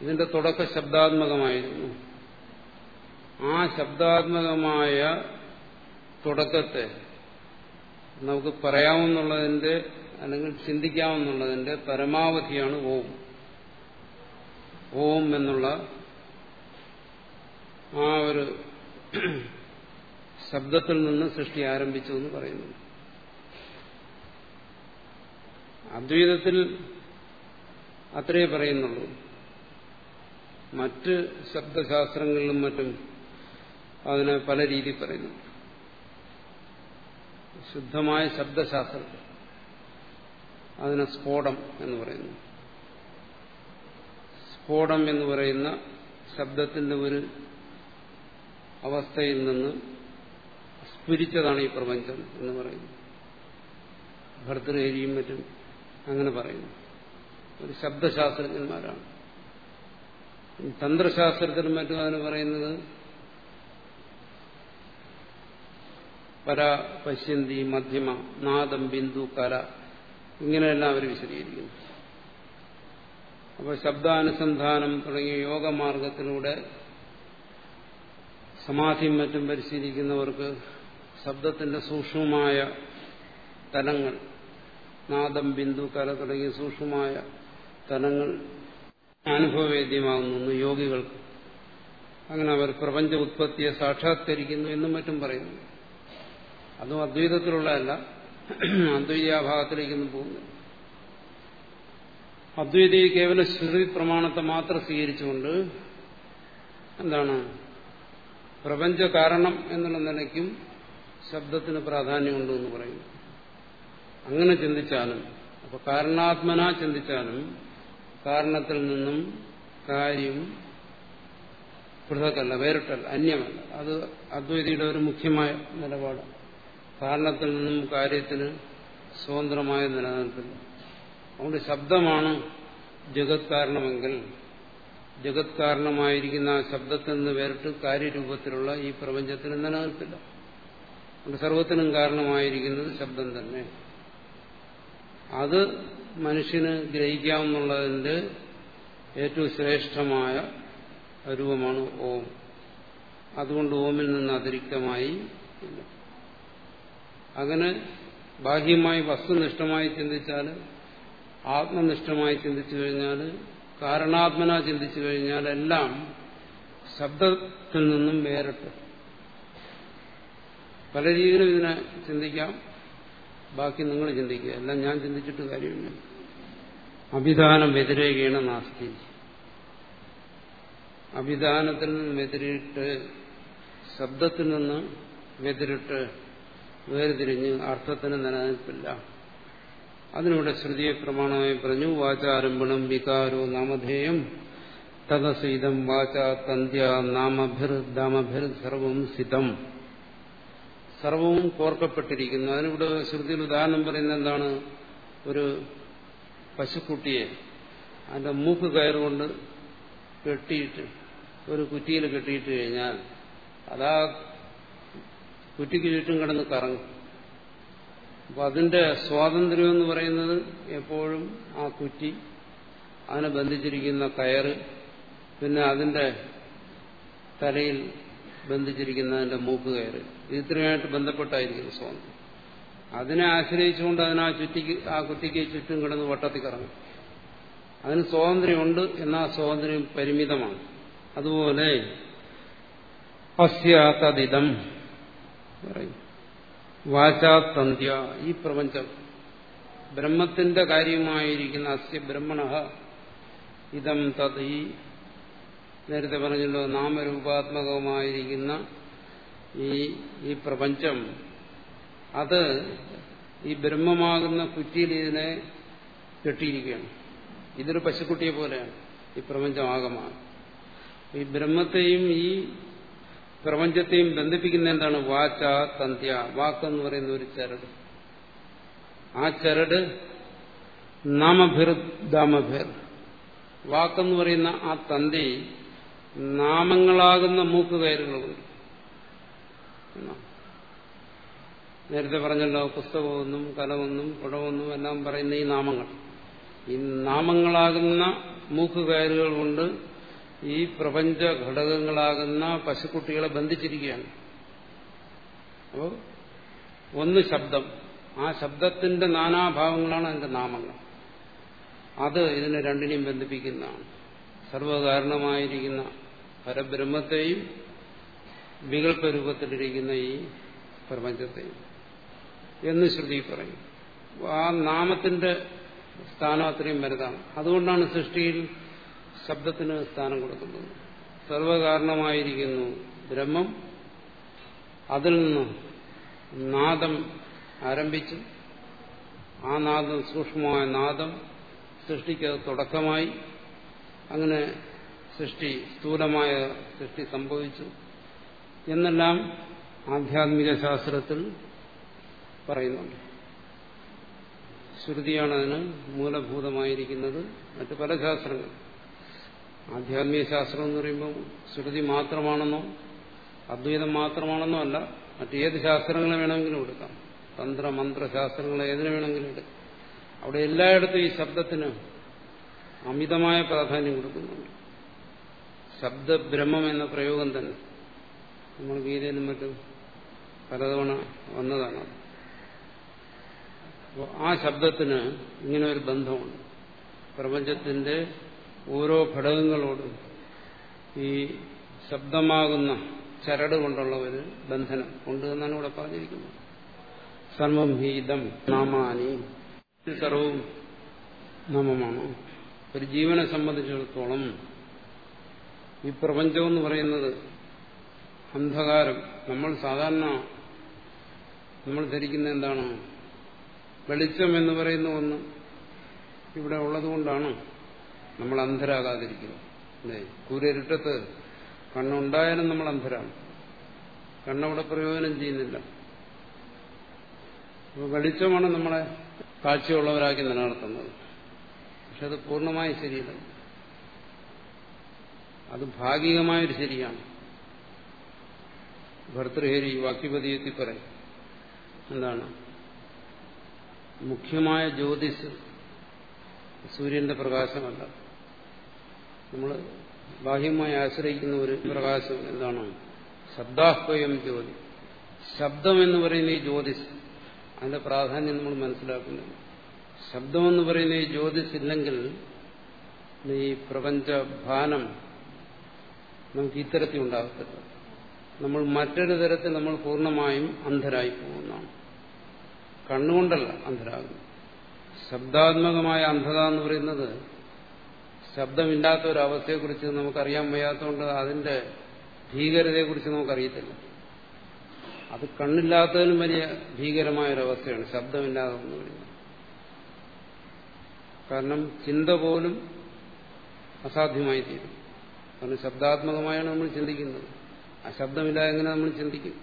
ഇതിന്റെ തുടക്ക ശബ്ദാത്മകമായിരുന്നു. ആ ശബ്ദാത്മകമായ തുടക്കത്തെ നമുക്ക് പറയാമെന്നുള്ളതിന്റെ അല്ലെങ്കിൽ ചിന്തിക്കാമെന്നുള്ളതിന്റെ പരമാവധിയാണ് ഓം. ഓം എന്നുള്ള ആ ഒരു ശബ്ദത്തിൽ നിന്ന് സൃഷ്ടി ആരംഭിച്ചു എന്ന് പറയുന്നു. അദ്വൈതത്തിൽ അത്രയേ പറയുന്നുള്ളൂ. മറ്റ് ശബ്ദശാസ്ത്രങ്ങളിലും മറ്റും അതിനെ പല രീതിയിൽ പറയുന്നു. ശുദ്ധമായ ശബ്ദശാസ്ത്രത്തെ അതിനെ സ്ഫോടം എന്ന് പറയുന്നു. സ്ഫോടം എന്ന് പറയുന്ന ശബ്ദത്തിന്റെ ഒരു അവസ്ഥയിൽ നിന്ന് സ്ഫുരിച്ചതാണ് ഈ പ്രപഞ്ചം എന്ന് പറയുന്നു. ഭർത്തൃഹരിയും മറ്റും അങ്ങനെ പറയുന്നു. ഒരു ശബ്ദശാസ്ത്രജ്ഞന്മാരാണ്. തന്ത്രശാസ്ത്രത്തിനും മറ്റും അതിന് പറയുന്നത് പര പശ്യന്തി മധ്യമ നാദം ബിന്ദു കല ഇങ്ങനെയെല്ലാം അവർ വിശദീകരിക്കുന്നു. അപ്പോൾ ശബ്ദാനുസന്ധാനം തുടങ്ങിയ യോഗമാർഗത്തിലൂടെ സമാധിയും മറ്റും പരിശീലിക്കുന്നവർക്ക് ശബ്ദത്തിന്റെ സൂക്ഷ്മമായ തലങ്ങൾ നാദം ബിന്ദു കല തുടങ്ങിയ സൂക്ഷ്മമായ തലങ്ങൾ അനുഭവവേദ്യമാകുന്നു യോഗികൾക്ക്. അങ്ങനെ അവർ പ്രപഞ്ച ഉത്പത്തിയെ സാക്ഷാത്കരിക്കുന്നു എന്നും മറ്റും പറയുന്നു. അതും അദ്വൈതത്തിലുള്ളതല്ല. അദ്വൈതാഭാഗത്തിലേക്കൊന്നും പോകുന്നു അദ്വൈതി കേവല ശ്രുതി പ്രമാണത്തെ മാത്രം സ്വീകരിച്ചുകൊണ്ട് എന്താണ്? പ്രപഞ്ച കാരണം എന്നുള്ള നിലയ്ക്കും ശബ്ദത്തിന് പ്രാധാന്യമുണ്ട് എന്ന് പറയുന്നു. അങ്ങനെ ചിന്തിച്ചാലും അപ്പൊ കാരണാത്മന ചിന്തിച്ചാലും കാരണത്തിൽ നിന്നും കാര്യം പൃഥക്കല്ല വേറിട്ടല്ല അന്യമല്ല. അത് അദ്വൈതിയുടെ ഒരു മുഖ്യമായ നിലപാടാണ്. കാരണത്തിൽ നിന്നും കാര്യത്തിന് സ്വതന്ത്രമായ നിലനിൽക്കുന്നു അതുകൊണ്ട് ശബ്ദമാണ് ജഗത് കാരണമെങ്കിൽ ജഗത് കാരണമായിരിക്കുന്ന ആ ശബ്ദത്തിൽ നിന്ന് വേറിട്ട് കാര്യരൂപത്തിലുള്ള ഈ പ്രപഞ്ചത്തിന് നിലനിൽപ്പില്ല. അതുകൊണ്ട് സർവത്തിനും കാരണമായിരിക്കുന്നത് ശബ്ദം തന്നെ. അത് മനുഷ്യന് ഗ്രഹിക്കാമെന്നുള്ളതിന്റെ ഏറ്റവും ശ്രേഷ്ഠമായ രൂപമാണ് ഓം. അതുകൊണ്ട് ഓമിൽ നിന്ന് അതിരിക്തമായി ഇല്ല. അങ്ങനെ ബാഹ്യമായി വസ്തുനിഷ്ഠമായി ചിന്തിച്ചാൽ ആത്മനിഷ്ഠമായി ചിന്തിച്ചു കഴിഞ്ഞാൽ കാരണാത്മന ചിന്തിച്ചു കഴിഞ്ഞാൽ എല്ലാം ശബ്ദത്തിൽ നിന്നും വേറിട്ട്. പല രീതിയിലും ഇതിനെ ചിന്തിക്കാം. ബാക്കി നിങ്ങൾ ചിന്തിക്കുക. എല്ലാം ഞാൻ ചിന്തിച്ചിട്ട് കാര്യമില്ല. അഭിധാനം വ്യതിരേകയാണ് നാസ്തി. അഭിധാനത്തിൽ നിന്ന് വ്യതിരിട്ട് ശബ്ദത്തിൽ നിന്ന് വ്യതിരിട്ട് വേർതിരിഞ്ഞ് അർത്ഥത്തിന് നിലനിൽപ്പില്ല. അതിനിവിടെ ശ്രുതിയെ പ്രമാണമായി പറഞ്ഞു വാചാരംഭണം വികാരോ നാമധേയം തദസീതം വാച തന്ത്യ നാമഭിർ ദാമഭിർ സർവം സിതം. സർവവും കോർക്കപ്പെട്ടിരിക്കുന്നു. അതിനിവിടെ ശ്രുതിയിൽ ഉദാഹരണം പറയുന്നത് എന്താണ്? ഒരു പശുക്കുട്ടിയെ അതിന്റെ മൂക്ക് കയറുകൊണ്ട് കെട്ടിയിട്ട് ഒരു കുറ്റിയിൽ കെട്ടിയിട്ട് കഴിഞ്ഞാൽ അതാ കുറ്റിക്ക് ചുറ്റും കിടന്ന് കറങ്ങും. അപ്പൊ അതിന്റെ സ്വാതന്ത്ര്യം എന്ന് പറയുന്നത് എപ്പോഴും ആ കുറ്റി അതിനെ ബന്ധിച്ചിരിക്കുന്ന കയറ് പിന്നെ അതിന്റെ തലയിൽ ബന്ധിച്ചിരിക്കുന്ന അതിന്റെ മൂക്ക് കയറ്. ഇത്രയുമായിട്ട് ബന്ധപ്പെട്ടായിരിക്കുന്നു സ്വാതന്ത്ര്യം. അതിനെ ആശ്രയിച്ചുകൊണ്ട് അതിനാ ചുറ്റിക്ക് ആ കുറ്റിക്ക് ചുറ്റും കിടന്ന് വട്ടത്തിൽ കറങ്ങും. അതിന് സ്വാതന്ത്ര്യമുണ്ട് എന്നാൽ സ്വാതന്ത്ര്യം പരിമിതമാണ്. അതുപോലെ അസ്യാതതിദം പറയും. വാചാതന്ത്യ ഈ പ്രപഞ്ചം. ബ്രഹ്മത്തിന്റെ കാര്യമായിരിക്കുന്ന അസ്യ ബ്രഹ്മണ. ഇതം തത് ഈ നേരത്തെ പറഞ്ഞല്ലോ നാമരൂപാത്മകമായിരിക്കുന്ന ഈ ഈ പ്രപഞ്ചം. അത് ഈ ബ്രഹ്മമാകുന്ന കുറ്റിയിൽ ഇതിനെ കെട്ടിയിരിക്കുകയാണ്. ഇതൊരു പശുക്കുട്ടിയെ പോലെയാണ് ഈ പ്രപഞ്ചമാകമാണ് ഈ ബ്രഹ്മത്തെയും ഈ പ്രപഞ്ചത്തെയും ബന്ധിപ്പിക്കുന്ന എന്താണ് വാച തന്ത്യ വാക്കെന്ന് പറയുന്ന ഒരു ചരട്. ആ ചരട് നാമഭിർ ദാമഭിർ വാക്കെന്ന് പറയുന്ന ആ തന്തി നാമങ്ങളാകുന്ന മൂക്കുകയറുകളുണ്ട് നേരത്തെ പറഞ്ഞല്ലോ പുസ്തകമൊന്നും കലമൊന്നും കുടമൊന്നും എല്ലാം പറയുന്ന ഈ നാമങ്ങൾ. ഈ നാമങ്ങളാകുന്ന മൂക്കുകയറുകൾ കൊണ്ട് ഈ പ്രപഞ്ച ഘടകങ്ങളാകുന്ന പശുക്കുട്ടികളെ ബന്ധിച്ചിരിക്കുകയാണ്. അപ്പോൾ ഒന്ന് ശബ്ദം. ആ ശബ്ദത്തിന്റെ നാനാഭാവങ്ങളാണ് അതിന്റെ നാമങ്ങൾ. അത് ഇതിനെ രണ്ടിനെയും ബന്ധിപ്പിക്കുന്നതാണ്. സർവകാരണമായിരിക്കുന്ന പരബ്രഹ്മത്തെയും വികല്പരൂപത്തിലിരിക്കുന്ന ഈ പ്രപഞ്ചത്തെയും. എന്ന് ശ്രുതി പറയും. ആ നാമത്തിന്റെ സ്ഥാനം അത്രയും വലുതാണ്. അതുകൊണ്ടാണ് സൃഷ്ടിയിൽ ശബ്ദത്തിന് സ്ഥാനം കൊടുക്കുന്നത്. സർവകാരണമായിരിക്കുന്നു ബ്രഹ്മം. അതിൽ നിന്നും നാദം ആരംഭിച്ചു. ആ നാദം സൂക്ഷ്മമായ നാദം സൃഷ്ടിക്ക് തുടക്കമായി. അങ്ങനെ സൃഷ്ടി സ്ഥൂലമായ സൃഷ്ടി സംഭവിച്ചു. എന്നെല്ലാം ആധ്യാത്മിക ശാസ്ത്രത്തിൽ പറയുന്നുണ്ട്. ശ്രുതിയാണ് അതിന് മൂലഭൂതമായിരിക്കുന്നത്. മറ്റു പല ശാസ്ത്രങ്ങൾ ആധ്യാത്മിക ശാസ്ത്രം എന്ന് പറയുമ്പോൾ ശ്രുതി മാത്രമാണെന്നോ അദ്വൈതം മാത്രമാണെന്നോ അല്ല മറ്റേത് ശാസ്ത്രങ്ങളെ വേണമെങ്കിലും എടുക്കാം. തന്ത്ര മന്ത്ര ശാസ്ത്രങ്ങളെ ഏതിനു വേണമെങ്കിലും എടുക്കാം. അവിടെ എല്ലായിടത്തും ഈ ശബ്ദത്തിന് അമിതമായ പ്രാധാന്യം കൊടുക്കുന്നുണ്ട്. ശബ്ദബ്രഹ്മം എന്ന പ്രയോഗം തന്നെ. നമ്മൾ ഗീതയിലും മറ്റും പലതവണ വന്നതാണ് അപ്പോൾ ആ ശബ്ദത്തിന് ഇങ്ങനെ ഒരു ബന്ധമുണ്ട്. പ്രപഞ്ചത്തിന്റെ ഓരോ ഘടകങ്ങളോടും ഈ ശബ്ദമാകുന്ന ചരട് കൊണ്ടുള്ള ഒരു ബന്ധനം ഉണ്ട് എന്നാണ് ഇവിടെ പറഞ്ഞിരിക്കുന്നത്. സർവം ഹീതം നാമാനി. സർവവും നാമമാണ്. ഒരു ജീവനെ സംബന്ധിച്ചിടത്തോളം ഈ പ്രപഞ്ചം എന്ന് പറയുന്നത് അന്ധകാരം. നമ്മൾ സാധാരണ നമ്മൾ ധരിക്കുന്ന എന്താണ്? വെളിച്ചം എന്ന് പറയുന്ന ഒന്ന് ഇവിടെ ഉള്ളതുകൊണ്ടാണ് നമ്മൾ അന്ധരാകാതിരിക്കുന്നു. കൂരിരുട്ടത്ത് കണ്ണുണ്ടായാലും നമ്മൾ അന്ധരാണ്. കണ്ണവിടെ പ്രയോജനം ചെയ്യുന്നില്ല. വെളിച്ചമാണ് നമ്മളെ കാഴ്ചയുള്ളവരാക്കി നിലനിർത്തുന്നത്. പക്ഷെ അത് പൂർണമായി ശരിയല്ല. അത് ഭാഗികമായൊരു ശരിയാണ്. ഭർത്തൃഹേരി വാക്യപതിയെത്തി പറയും. എന്താണ്? മുഖ്യമായ ജ്യോതിസ് സൂര്യന്റെ പ്രകാശമല്ല. നമ്മൾ ബാഹ്യമായി ആശ്രയിക്കുന്ന ഒരു പ്രകാശം എന്താണ്? ശബ്ദാഹ്വയം ജ്യോതി. ശബ്ദം എന്ന് പറയുന്ന ഈ ജ്യോതിസ് അതിന്റെ പ്രാധാന്യം നമ്മൾ മനസ്സിലാക്കുന്നില്ല ശബ്ദമെന്ന് പറയുന്ന ഈ ജ്യോതിസ് ഇല്ലെങ്കിൽ ഈ പ്രപഞ്ച ഭാനം നമുക്ക് ഇത്തരത്തിൽ ഉണ്ടാകത്തില്ല. നമ്മൾ മറ്റൊരു തരത്തിൽ നമ്മൾ പൂർണമായും അന്ധരായി പോകുന്നതാണ്. കണ്ണുകൊണ്ടല്ല അന്ധരാകുന്നു ശബ്ദാത്മകമായ അന്ധത എന്ന് പറയുന്നത് ശബ്ദമില്ലാത്ത ഒരു അവസ്ഥയെക്കുറിച്ച് നമുക്കറിയാൻ വയ്യാത്തതുകൊണ്ട് അതിന്റെ ഭീകരതയെക്കുറിച്ച് നമുക്കറിയത്തില്ല. അത് കണ്ണില്ലാത്തതിനും വലിയ ഭീകരമായ ഒരവസ്ഥയാണ് ശബ്ദമില്ലാതെ എന്ന് പറയുന്നത്. കാരണം ചിന്ത പോലും അസാധ്യമായി തീരും കാരണം ശബ്ദാത്മകമായാണ് നമ്മൾ ചിന്തിക്കുന്നത്. ആ ശബ്ദമില്ലാതെ എങ്ങനെ നമ്മൾ ചിന്തിക്കും?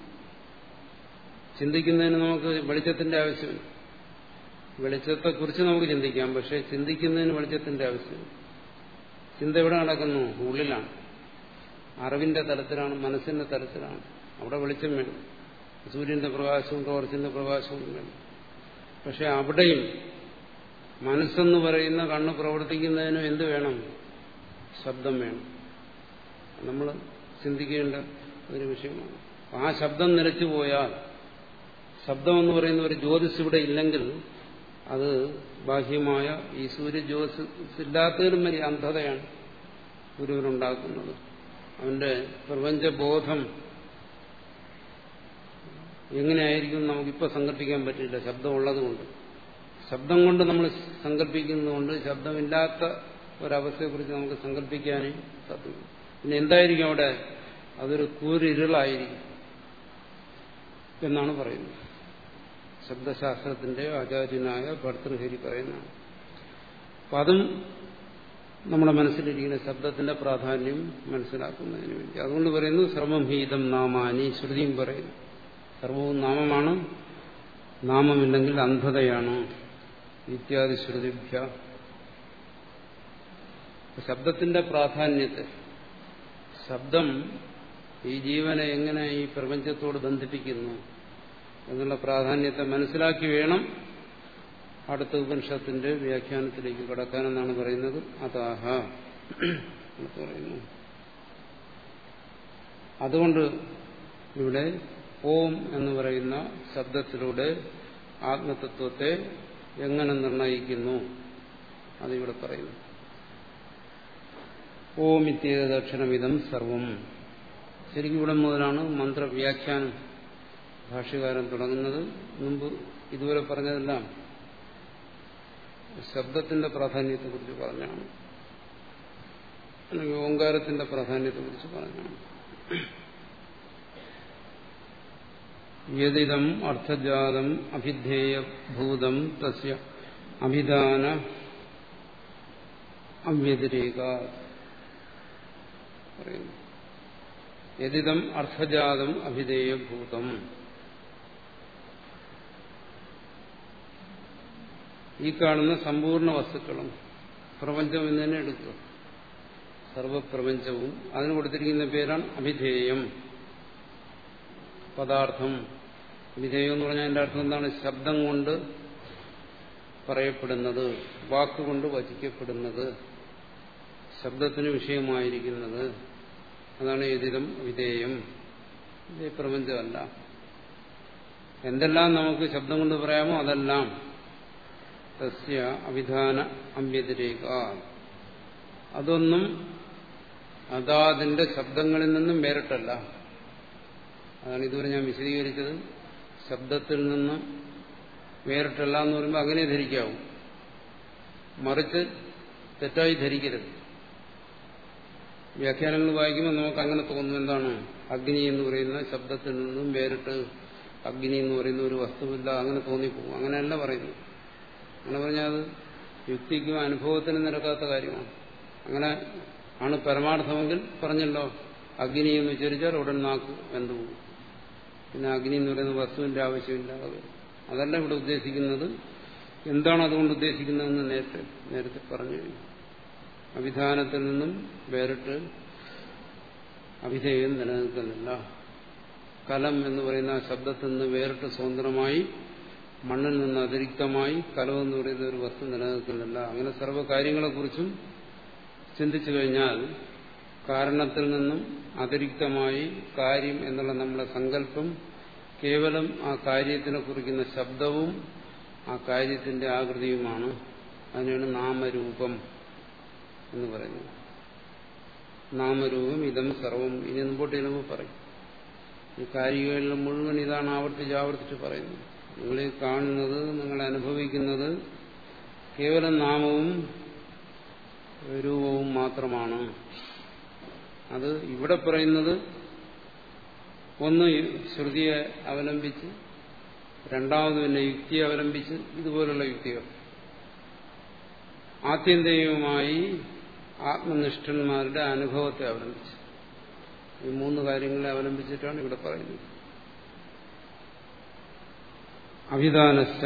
ചിന്തിക്കുന്നതിന് നമുക്ക് വെളിച്ചത്തിന്റെ ആവശ്യമില്ല. വെളിച്ചത്തെക്കുറിച്ച് നമുക്ക് ചിന്തിക്കാം പക്ഷെ ചിന്തിക്കുന്നതിന് വെളിച്ചത്തിന്റെ ആവശ്യമില്ല. ചിന്ത എവിടെ നടക്കുന്നു? ഉള്ളിലാണ്. അറിവിന്റെ തലത്തിലാണ് മനസ്സിന്റെ തലത്തിലാണ്. അവിടെ വെളിച്ചം വേണം. സൂര്യന്റെ പ്രകാശവും ടോർച്ചിന്റെ പ്രകാശവും വേണം. പക്ഷെ അവിടെയും മനസ്സെന്ന് പറയുന്ന കണ്ണ് പ്രവർത്തിക്കുന്നതിനും എന്ത് വേണം? ശബ്ദം വേണം. നമ്മൾ ചിന്തിക്കേണ്ട ഒരു വിഷയമാണ്. ആ ശബ്ദം നിലച്ചു പോയാൽ ശബ്ദം പറയുന്ന ഒരു ജ്യോതിസ് ഇവിടെ ഇല്ലെങ്കിൽ അത് ബാഹ്യമായ ഈ സൂര്യ ജ്യോതിസ് ഇല്ലാത്തതിനും വലിയ അന്ധതയാണ് ഗുരുവിനുണ്ടാക്കുന്നത്. അവന്റെ പ്രപഞ്ചബോധം എങ്ങനെയായിരിക്കും നമുക്കിപ്പോൾ സങ്കല്പിക്കാൻ പറ്റില്ല. ശബ്ദം ഉള്ളതുകൊണ്ട്. ശബ്ദം കൊണ്ട് നമ്മൾ സങ്കല്പിക്കുന്നതുകൊണ്ട് ശബ്ദമില്ലാത്ത ഒരവസ്ഥയെക്കുറിച്ച് നമുക്ക് സങ്കല്പിക്കാനേ സാധിക്കും പിന്നെ എന്തായിരിക്കും അവിടെ അതൊരു കൂരിരുളായിരിക്കും എന്നാണ് പറയുന്നത്. ശബ്ദശാസ്ത്രത്തിന്റെ ആചാര്യനായ ഭർത്തൃഹരി പറയുന്നതാണ്. അപ്പം അതും നമ്മുടെ മനസ്സിലിരിക്കുന്ന ശബ്ദത്തിന്റെ പ്രാധാന്യം മനസ്സിലാക്കുന്നതിന് വേണ്ടി. അതുകൊണ്ട് പറയുന്നു സർവം ഹീതം നാമാനി ശ്രുതിയും പറയുന്നു. സർവവും നാമമാണ് നാമമില്ലെങ്കിൽ അന്ധതയാണ്. ഇത്യാദി ശ്രുതിഭ്യ. ശബ്ദത്തിന്റെ പ്രാധാന്യത്തെ ശബ്ദം ഈ ജീവനെ എങ്ങനെ ഈ പ്രപഞ്ചത്തോട് ബന്ധിപ്പിക്കുന്നു? എന്നുള്ള പ്രാധാന്യത്തെ മനസ്സിലാക്കി വേണം അടുത്ത ഉപനിഷത്തിന്റെ വ്യാഖ്യാനത്തിലേക്ക് കടക്കാനെന്നാണ് പറയുന്നത്. അതാഹ പറയുന്നു. അതുകൊണ്ട് ഇവിടെ ഓം എന്ന് പറയുന്ന ശബ്ദത്തിലൂടെ ആത്മതത്വത്തെ എങ്ങനെ നിർണയിക്കുന്നു? അതിവിടെ പറയുന്നു. ഓം ഇത്യേതക്ഷരമിതം സർവം. ശരിക്കും ഇവിടെ മുതലാണ് മന്ത്രവ്യാഖ്യാനം. ഭാഷ്യകാരൻ തുടങ്ങുന്നത് മുമ്പ് ഇതുവരെ പറഞ്ഞതെല്ലാം ശബ്ദത്തിന്റെ പ്രാധാന്യത്തെക്കുറിച്ച് പറഞ്ഞാണ്. അല്ലെങ്കിൽ ഓങ്കാരത്തിന്റെ പ്രാധാന്യത്തെക്കുറിച്ച് പറഞ്ഞാണ്. യതിദം അർത്ഥജാതം അഭിധേയഭൂതം തസ്യ അഭിധാന അവ്യതിരേക പറയുന്നു. യതിദം അർത്ഥജാതം അഭിധേയഭൂതം. ഈ കാണുന്ന സമ്പൂർണ വസ്തുക്കളും പ്രപഞ്ചം എന്ന് തന്നെ എടുക്കുക സർവപ്രപഞ്ചവും അതിന് കൊടുത്തിരിക്കുന്ന പേരാണ് അഭിധേയം. പദാർത്ഥം. വിധേയം എന്ന് പറഞ്ഞാൽ അതിന്റെ അർത്ഥം എന്താണ്? ശബ്ദം കൊണ്ട് പറയപ്പെടുന്നത് വാക്കുകൊണ്ട് വചിക്കപ്പെടുന്നത് ശബ്ദത്തിന് വിഷയമായിരിക്കുന്നത്. അതാണ് എതിരം വിധേയം പ്രപഞ്ചമല്ല. എന്തെല്ലാം നമുക്ക് ശബ്ദം കൊണ്ട് പറയാമോ അതെല്ലാം. തസ്യ അവിധാന അമ്യതിരേക. അതൊന്നും അതാതിന്റെ ശബ്ദങ്ങളിൽ നിന്നും വേറിട്ടല്ല. അതാണ് ഇതുവരെ ഞാൻ വിശദീകരിച്ചത്. ശബ്ദത്തിൽ നിന്നും വേറിട്ടല്ല എന്ന് പറയുമ്പോൾ അങ്ങനെ ധരിക്കാവും. മറിച്ച് തെറ്റായി ധരിക്കരുത്. വ്യാഖ്യാനങ്ങൾ വായിക്കുമ്പോൾ നമുക്ക് അങ്ങനെ തോന്നും എന്താണ്? അഗ്നി എന്ന് പറയുന്ന ശബ്ദത്തിൽ നിന്നും വേറിട്ട് അഗ്നി എന്ന് പറയുന്ന ഒരു വസ്തുവില്ല അങ്ങനെ തോന്നിപ്പോകും. അങ്ങനെയല്ല പറയുന്നു അങ്ങനെ പറഞ്ഞാൽ അത് യുക്തിക്കും അനുഭവത്തിനും നിരക്കാത്ത കാര്യമാണ്. അങ്ങനെ ആണ് പരമാർത്ഥമെങ്കിൽ പറഞ്ഞല്ലോ അഗ്നി എന്ന് വിചാരിച്ചാൽ ഉടൻ നാക്ക് വെന്തു പോകും. പിന്നെ അഗ്നി എന്ന് പറയുന്ന വസ്തുവിന്റെ ആവശ്യമില്ലാതെ അതല്ല ഇവിടെ ഉദ്ദേശിക്കുന്നത്. എന്താണ് അതുകൊണ്ട് ഉദ്ദേശിക്കുന്നതെന്ന് നേരത്തെ നേരത്തെ പറഞ്ഞു കഴിഞ്ഞു. അഭിധാനത്തിൽ നിന്നും വേറിട്ട് അഭിധേയം നിലനിൽക്കുന്നില്ല. കലം എന്ന് പറയുന്ന ശബ്ദത്തിൽ നിന്ന് വേറിട്ട് സ്വതന്ത്രമായി മണ്ണിൽ നിന്ന് അതിരിക്തമായി കലം എന്ന് പറയുന്ന ഒരു വസ്തു നിലനിൽക്കുന്നില്ല. അങ്ങനെ സർവ കാര്യങ്ങളെക്കുറിച്ചും ചിന്തിച്ചു കഴിഞ്ഞാൽ കാരണത്തിൽ നിന്നും അതിരിക്തമായി കാര്യം എന്നുള്ള നമ്മുടെ സങ്കല്പം കേവലം ആ കാര്യത്തിനെ കുറിക്കുന്ന ശബ്ദവും ആ കാര്യത്തിന്റെ ആകൃതിയുമാണ്. അതിനാണ് നാമരൂപം എന്ന് പറയുന്നത്. നാമരൂപം ഇതം സർവം. ഇനി മുമ്പോട്ട് ചെല്ലുമ്പോൾ പറയും. ഈ കാര്യങ്ങളിൽ മുഴുവൻ ഇതാണ് ആവർത്തിച്ച് ആവർത്തിച്ച് പറയുന്നത്. നിങ്ങൾ കാണുന്നത് നിങ്ങൾ അനുഭവിക്കുന്നത് കേവലം നാമവും രൂപവും മാത്രമാണ്. അത് ഇവിടെ പറയുന്നത് ഒന്ന് ശ്രുതിയെ അവലംബിച്ച് രണ്ടാമത് പിന്നെ യുക്തിയെ അവലംബിച്ച് ഇതുപോലുള്ള യുക്തികൾ. ആത്യന്തികമായി ആത്മനിഷ്ഠന്മാരുടെ അനുഭവത്തെ അവലംബിച്ച്. ഈ മൂന്ന് കാര്യങ്ങളെ അവലംബിച്ചിട്ടാണ് ഇവിടെ പറയുന്നത്. അഭിധാനസ്ഥ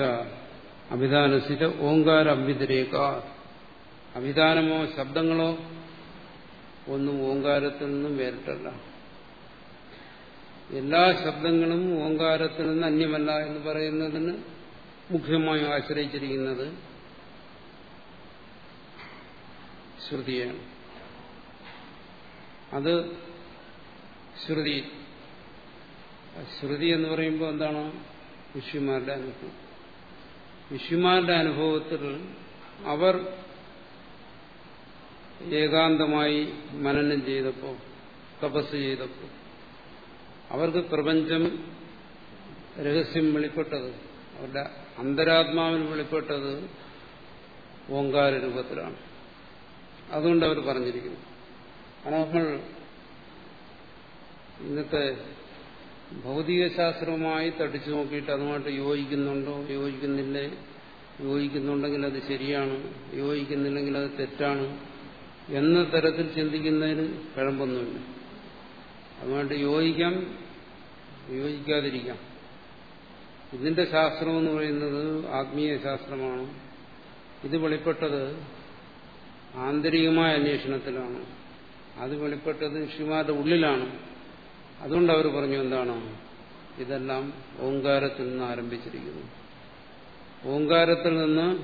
അഭിധാനസ്ഥ ഓങ്കാര അഭ്യുതിരേക അഭിധാനമോ ശബ്ദങ്ങളോ ഒന്നും ഓങ്കാരത്തിൽ നിന്നും വേറിട്ടല്ല. എല്ലാ ശബ്ദങ്ങളും ഓങ്കാരത്തിൽ നിന്ന് അന്യമല്ല എന്ന് പറയുന്നതിന് മുഖ്യമായി ആശ്രയിച്ചിരിക്കുന്നത് ശ്രുതിയാണ്. അത് ശ്രുതി ശ്രുതി എന്ന് പറയുമ്പോൾ എന്താണ്? ഋഷിമാരുടെ അനുഭവം. ഋഷിമാരുടെ അനുഭവത്തിൽ അവർ ഏകാന്തമായി മനനം ചെയ്തപ്പോൾ തപസ് ചെയ്തപ്പോൾ അവർക്ക് പ്രപഞ്ചം രഹസ്യം വെളിപ്പെട്ടത് അവരുടെ അന്തരാത്മാവിന് വെളിപ്പെട്ടത് ഓങ്കാര രൂപത്തിലാണ്. അതുകൊണ്ട് അവർ പറഞ്ഞിരിക്കുന്നു. നമ്മൾ ഇന്നത്തെ ഭൗതികശാസ്ത്രവുമായി തടിച്ചു നോക്കിയിട്ട് അതുമായിട്ട് യോജിക്കുന്നുണ്ടോ? യോജിക്കുന്നില്ലേ? യോജിക്കുന്നുണ്ടെങ്കിൽ അത് ശരിയാണ്. യോജിക്കുന്നില്ലെങ്കിൽ അത് തെറ്റാണ്. എന്ന തരത്തിൽ ചിന്തിക്കുന്നതിന് കഴമ്പൊന്നുമില്ല അതുമായിട്ട് യോജിക്കാം യോജിക്കാതിരിക്കാം. ഇതിന്റെ ശാസ്ത്രം എന്ന് പറയുന്നത് ആത്മീയ ശാസ്ത്രമാണ്. ഇത് വെളിപ്പെട്ടത് ആന്തരികമായ അന്വേഷണത്തിലാണ്. അത് വെളിപ്പെട്ടത് ഋഷിമാരുടെ ഉള്ളിലാണ്. അതുകൊണ്ട് അവർ പറഞ്ഞു എന്താണോ? ഇതെല്ലാം ഓങ്കാരത്തിൽ നിന്ന് ആരംഭിച്ചിരിക്കുന്നു. ഓങ്കാരത്തിൽ നിന്ന്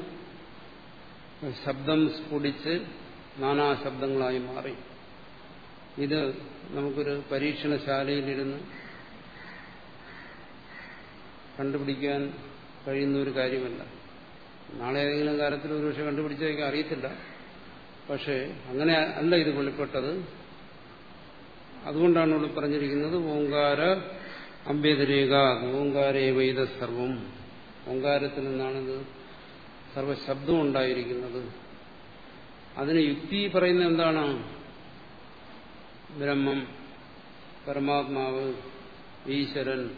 ശബ്ദം സ്ഫുടിച്ച് നാനാശബ്ദങ്ങളായി മാറി. ഇത് നമുക്കൊരു പരീക്ഷണശാലയിലിരുന്ന് കണ്ടുപിടിക്കാൻ കഴിയുന്ന ഒരു കാര്യമല്ല. നാളെ ഏതെങ്കിലും കാലത്തിൽ ഒരുപക്ഷെ കണ്ടുപിടിച്ചേക്കാൻ അറിയത്തില്ല. പക്ഷേ അങ്ങനെ അല്ല ഇത് വെളിപ്പെട്ടത്. അതുകൊണ്ടാണ് ഇവിടെ പറഞ്ഞിരിക്കുന്നത് ഓങ്കാര അംബേദരേഖ ഓങ്കാരേ വൈദ സർവം. ഓങ്കാരത്തിൽ നിന്നാണിത് സർവശബ്ദം ഉണ്ടായിരിക്കുന്നത് അതിന് യുക്തി പറയുന്നത് എന്താണ്? ബ്രഹ്മം പരമാത്മാവ് ഈശ്വരൻ.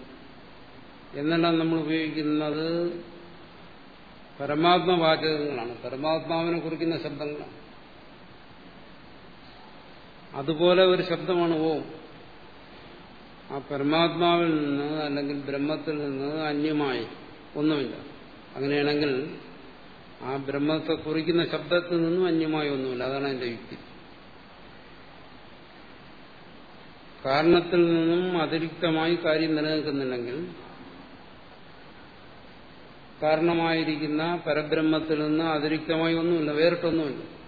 എന്നെല്ലാം നമ്മൾ ഉപയോഗിക്കുന്നത് പരമാത്മവാചകങ്ങളാണ്. പരമാത്മാവിനെ കുറിക്കുന്ന ശബ്ദങ്ങളാണ്. അതുപോലെ ഒരു ശബ്ദമാണ് ഓം. ആ പരമാത്മാവിൽ നിന്ന് അല്ലെങ്കിൽ ബ്രഹ്മത്തിൽ നിന്ന് അന്യമായി ഒന്നുമില്ല. അങ്ങനെയാണെങ്കിൽ ആ ബ്രഹ്മത്തെ കുറിക്കുന്ന ശബ്ദത്തിൽ നിന്നും അന്യമായി ഒന്നുമില്ല. അതാണ് എന്റെ യുക്തി. കാരണത്തിൽ നിന്നും അതിരിക്തമായി കാര്യം നിലനിൽക്കുന്നില്ലെങ്കിൽ കാരണമായിരിക്കുന്ന പരബ്രഹ്മത്തിൽ നിന്ന് അതിരിക്തമായി ഒന്നുമില്ല. വേറിട്ടൊന്നുമില്ല.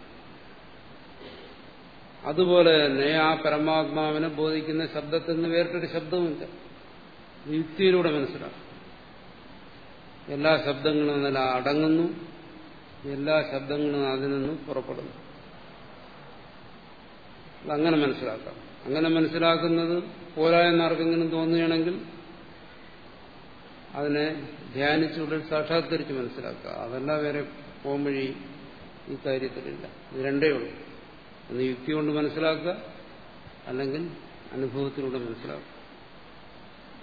അതുപോലെ തന്നെ ആ പരമാത്മാവിനെ ബോധിക്കുന്ന ശബ്ദത്തിൽ നിന്ന് വേറിട്ടൊരു ശബ്ദവുമില്ല. യുക്തിയിലൂടെ മനസ്സിലാക്കും. എല്ലാ ശബ്ദങ്ങളും അതിൽ അടങ്ങുന്നു. എല്ലാ ശബ്ദങ്ങളും അതിൽ നിന്നും പുറപ്പെടുന്നു. അതങ്ങനെ മനസ്സിലാക്കാം. അങ്ങനെ മനസ്സിലാക്കുന്നത് പോരാ എന്നാർക്കെങ്കിലും തോന്നുകയാണെങ്കിൽ അതിനെ ധ്യാനിച്ചുകൊണ്ട് സാക്ഷാത്കരിച്ച് മനസ്സിലാക്കുക. അതല്ല വേറെ പോംവഴി ഈ കാര്യത്തിലില്ല. ഇത് രണ്ടേ ഉള്ളൂ. ഒന്ന് യുക്തി കൊണ്ട് മനസ്സിലാക്കുക. അല്ലെങ്കിൽ അനുഭവത്തിലൂടെ മനസ്സിലാക്കുക.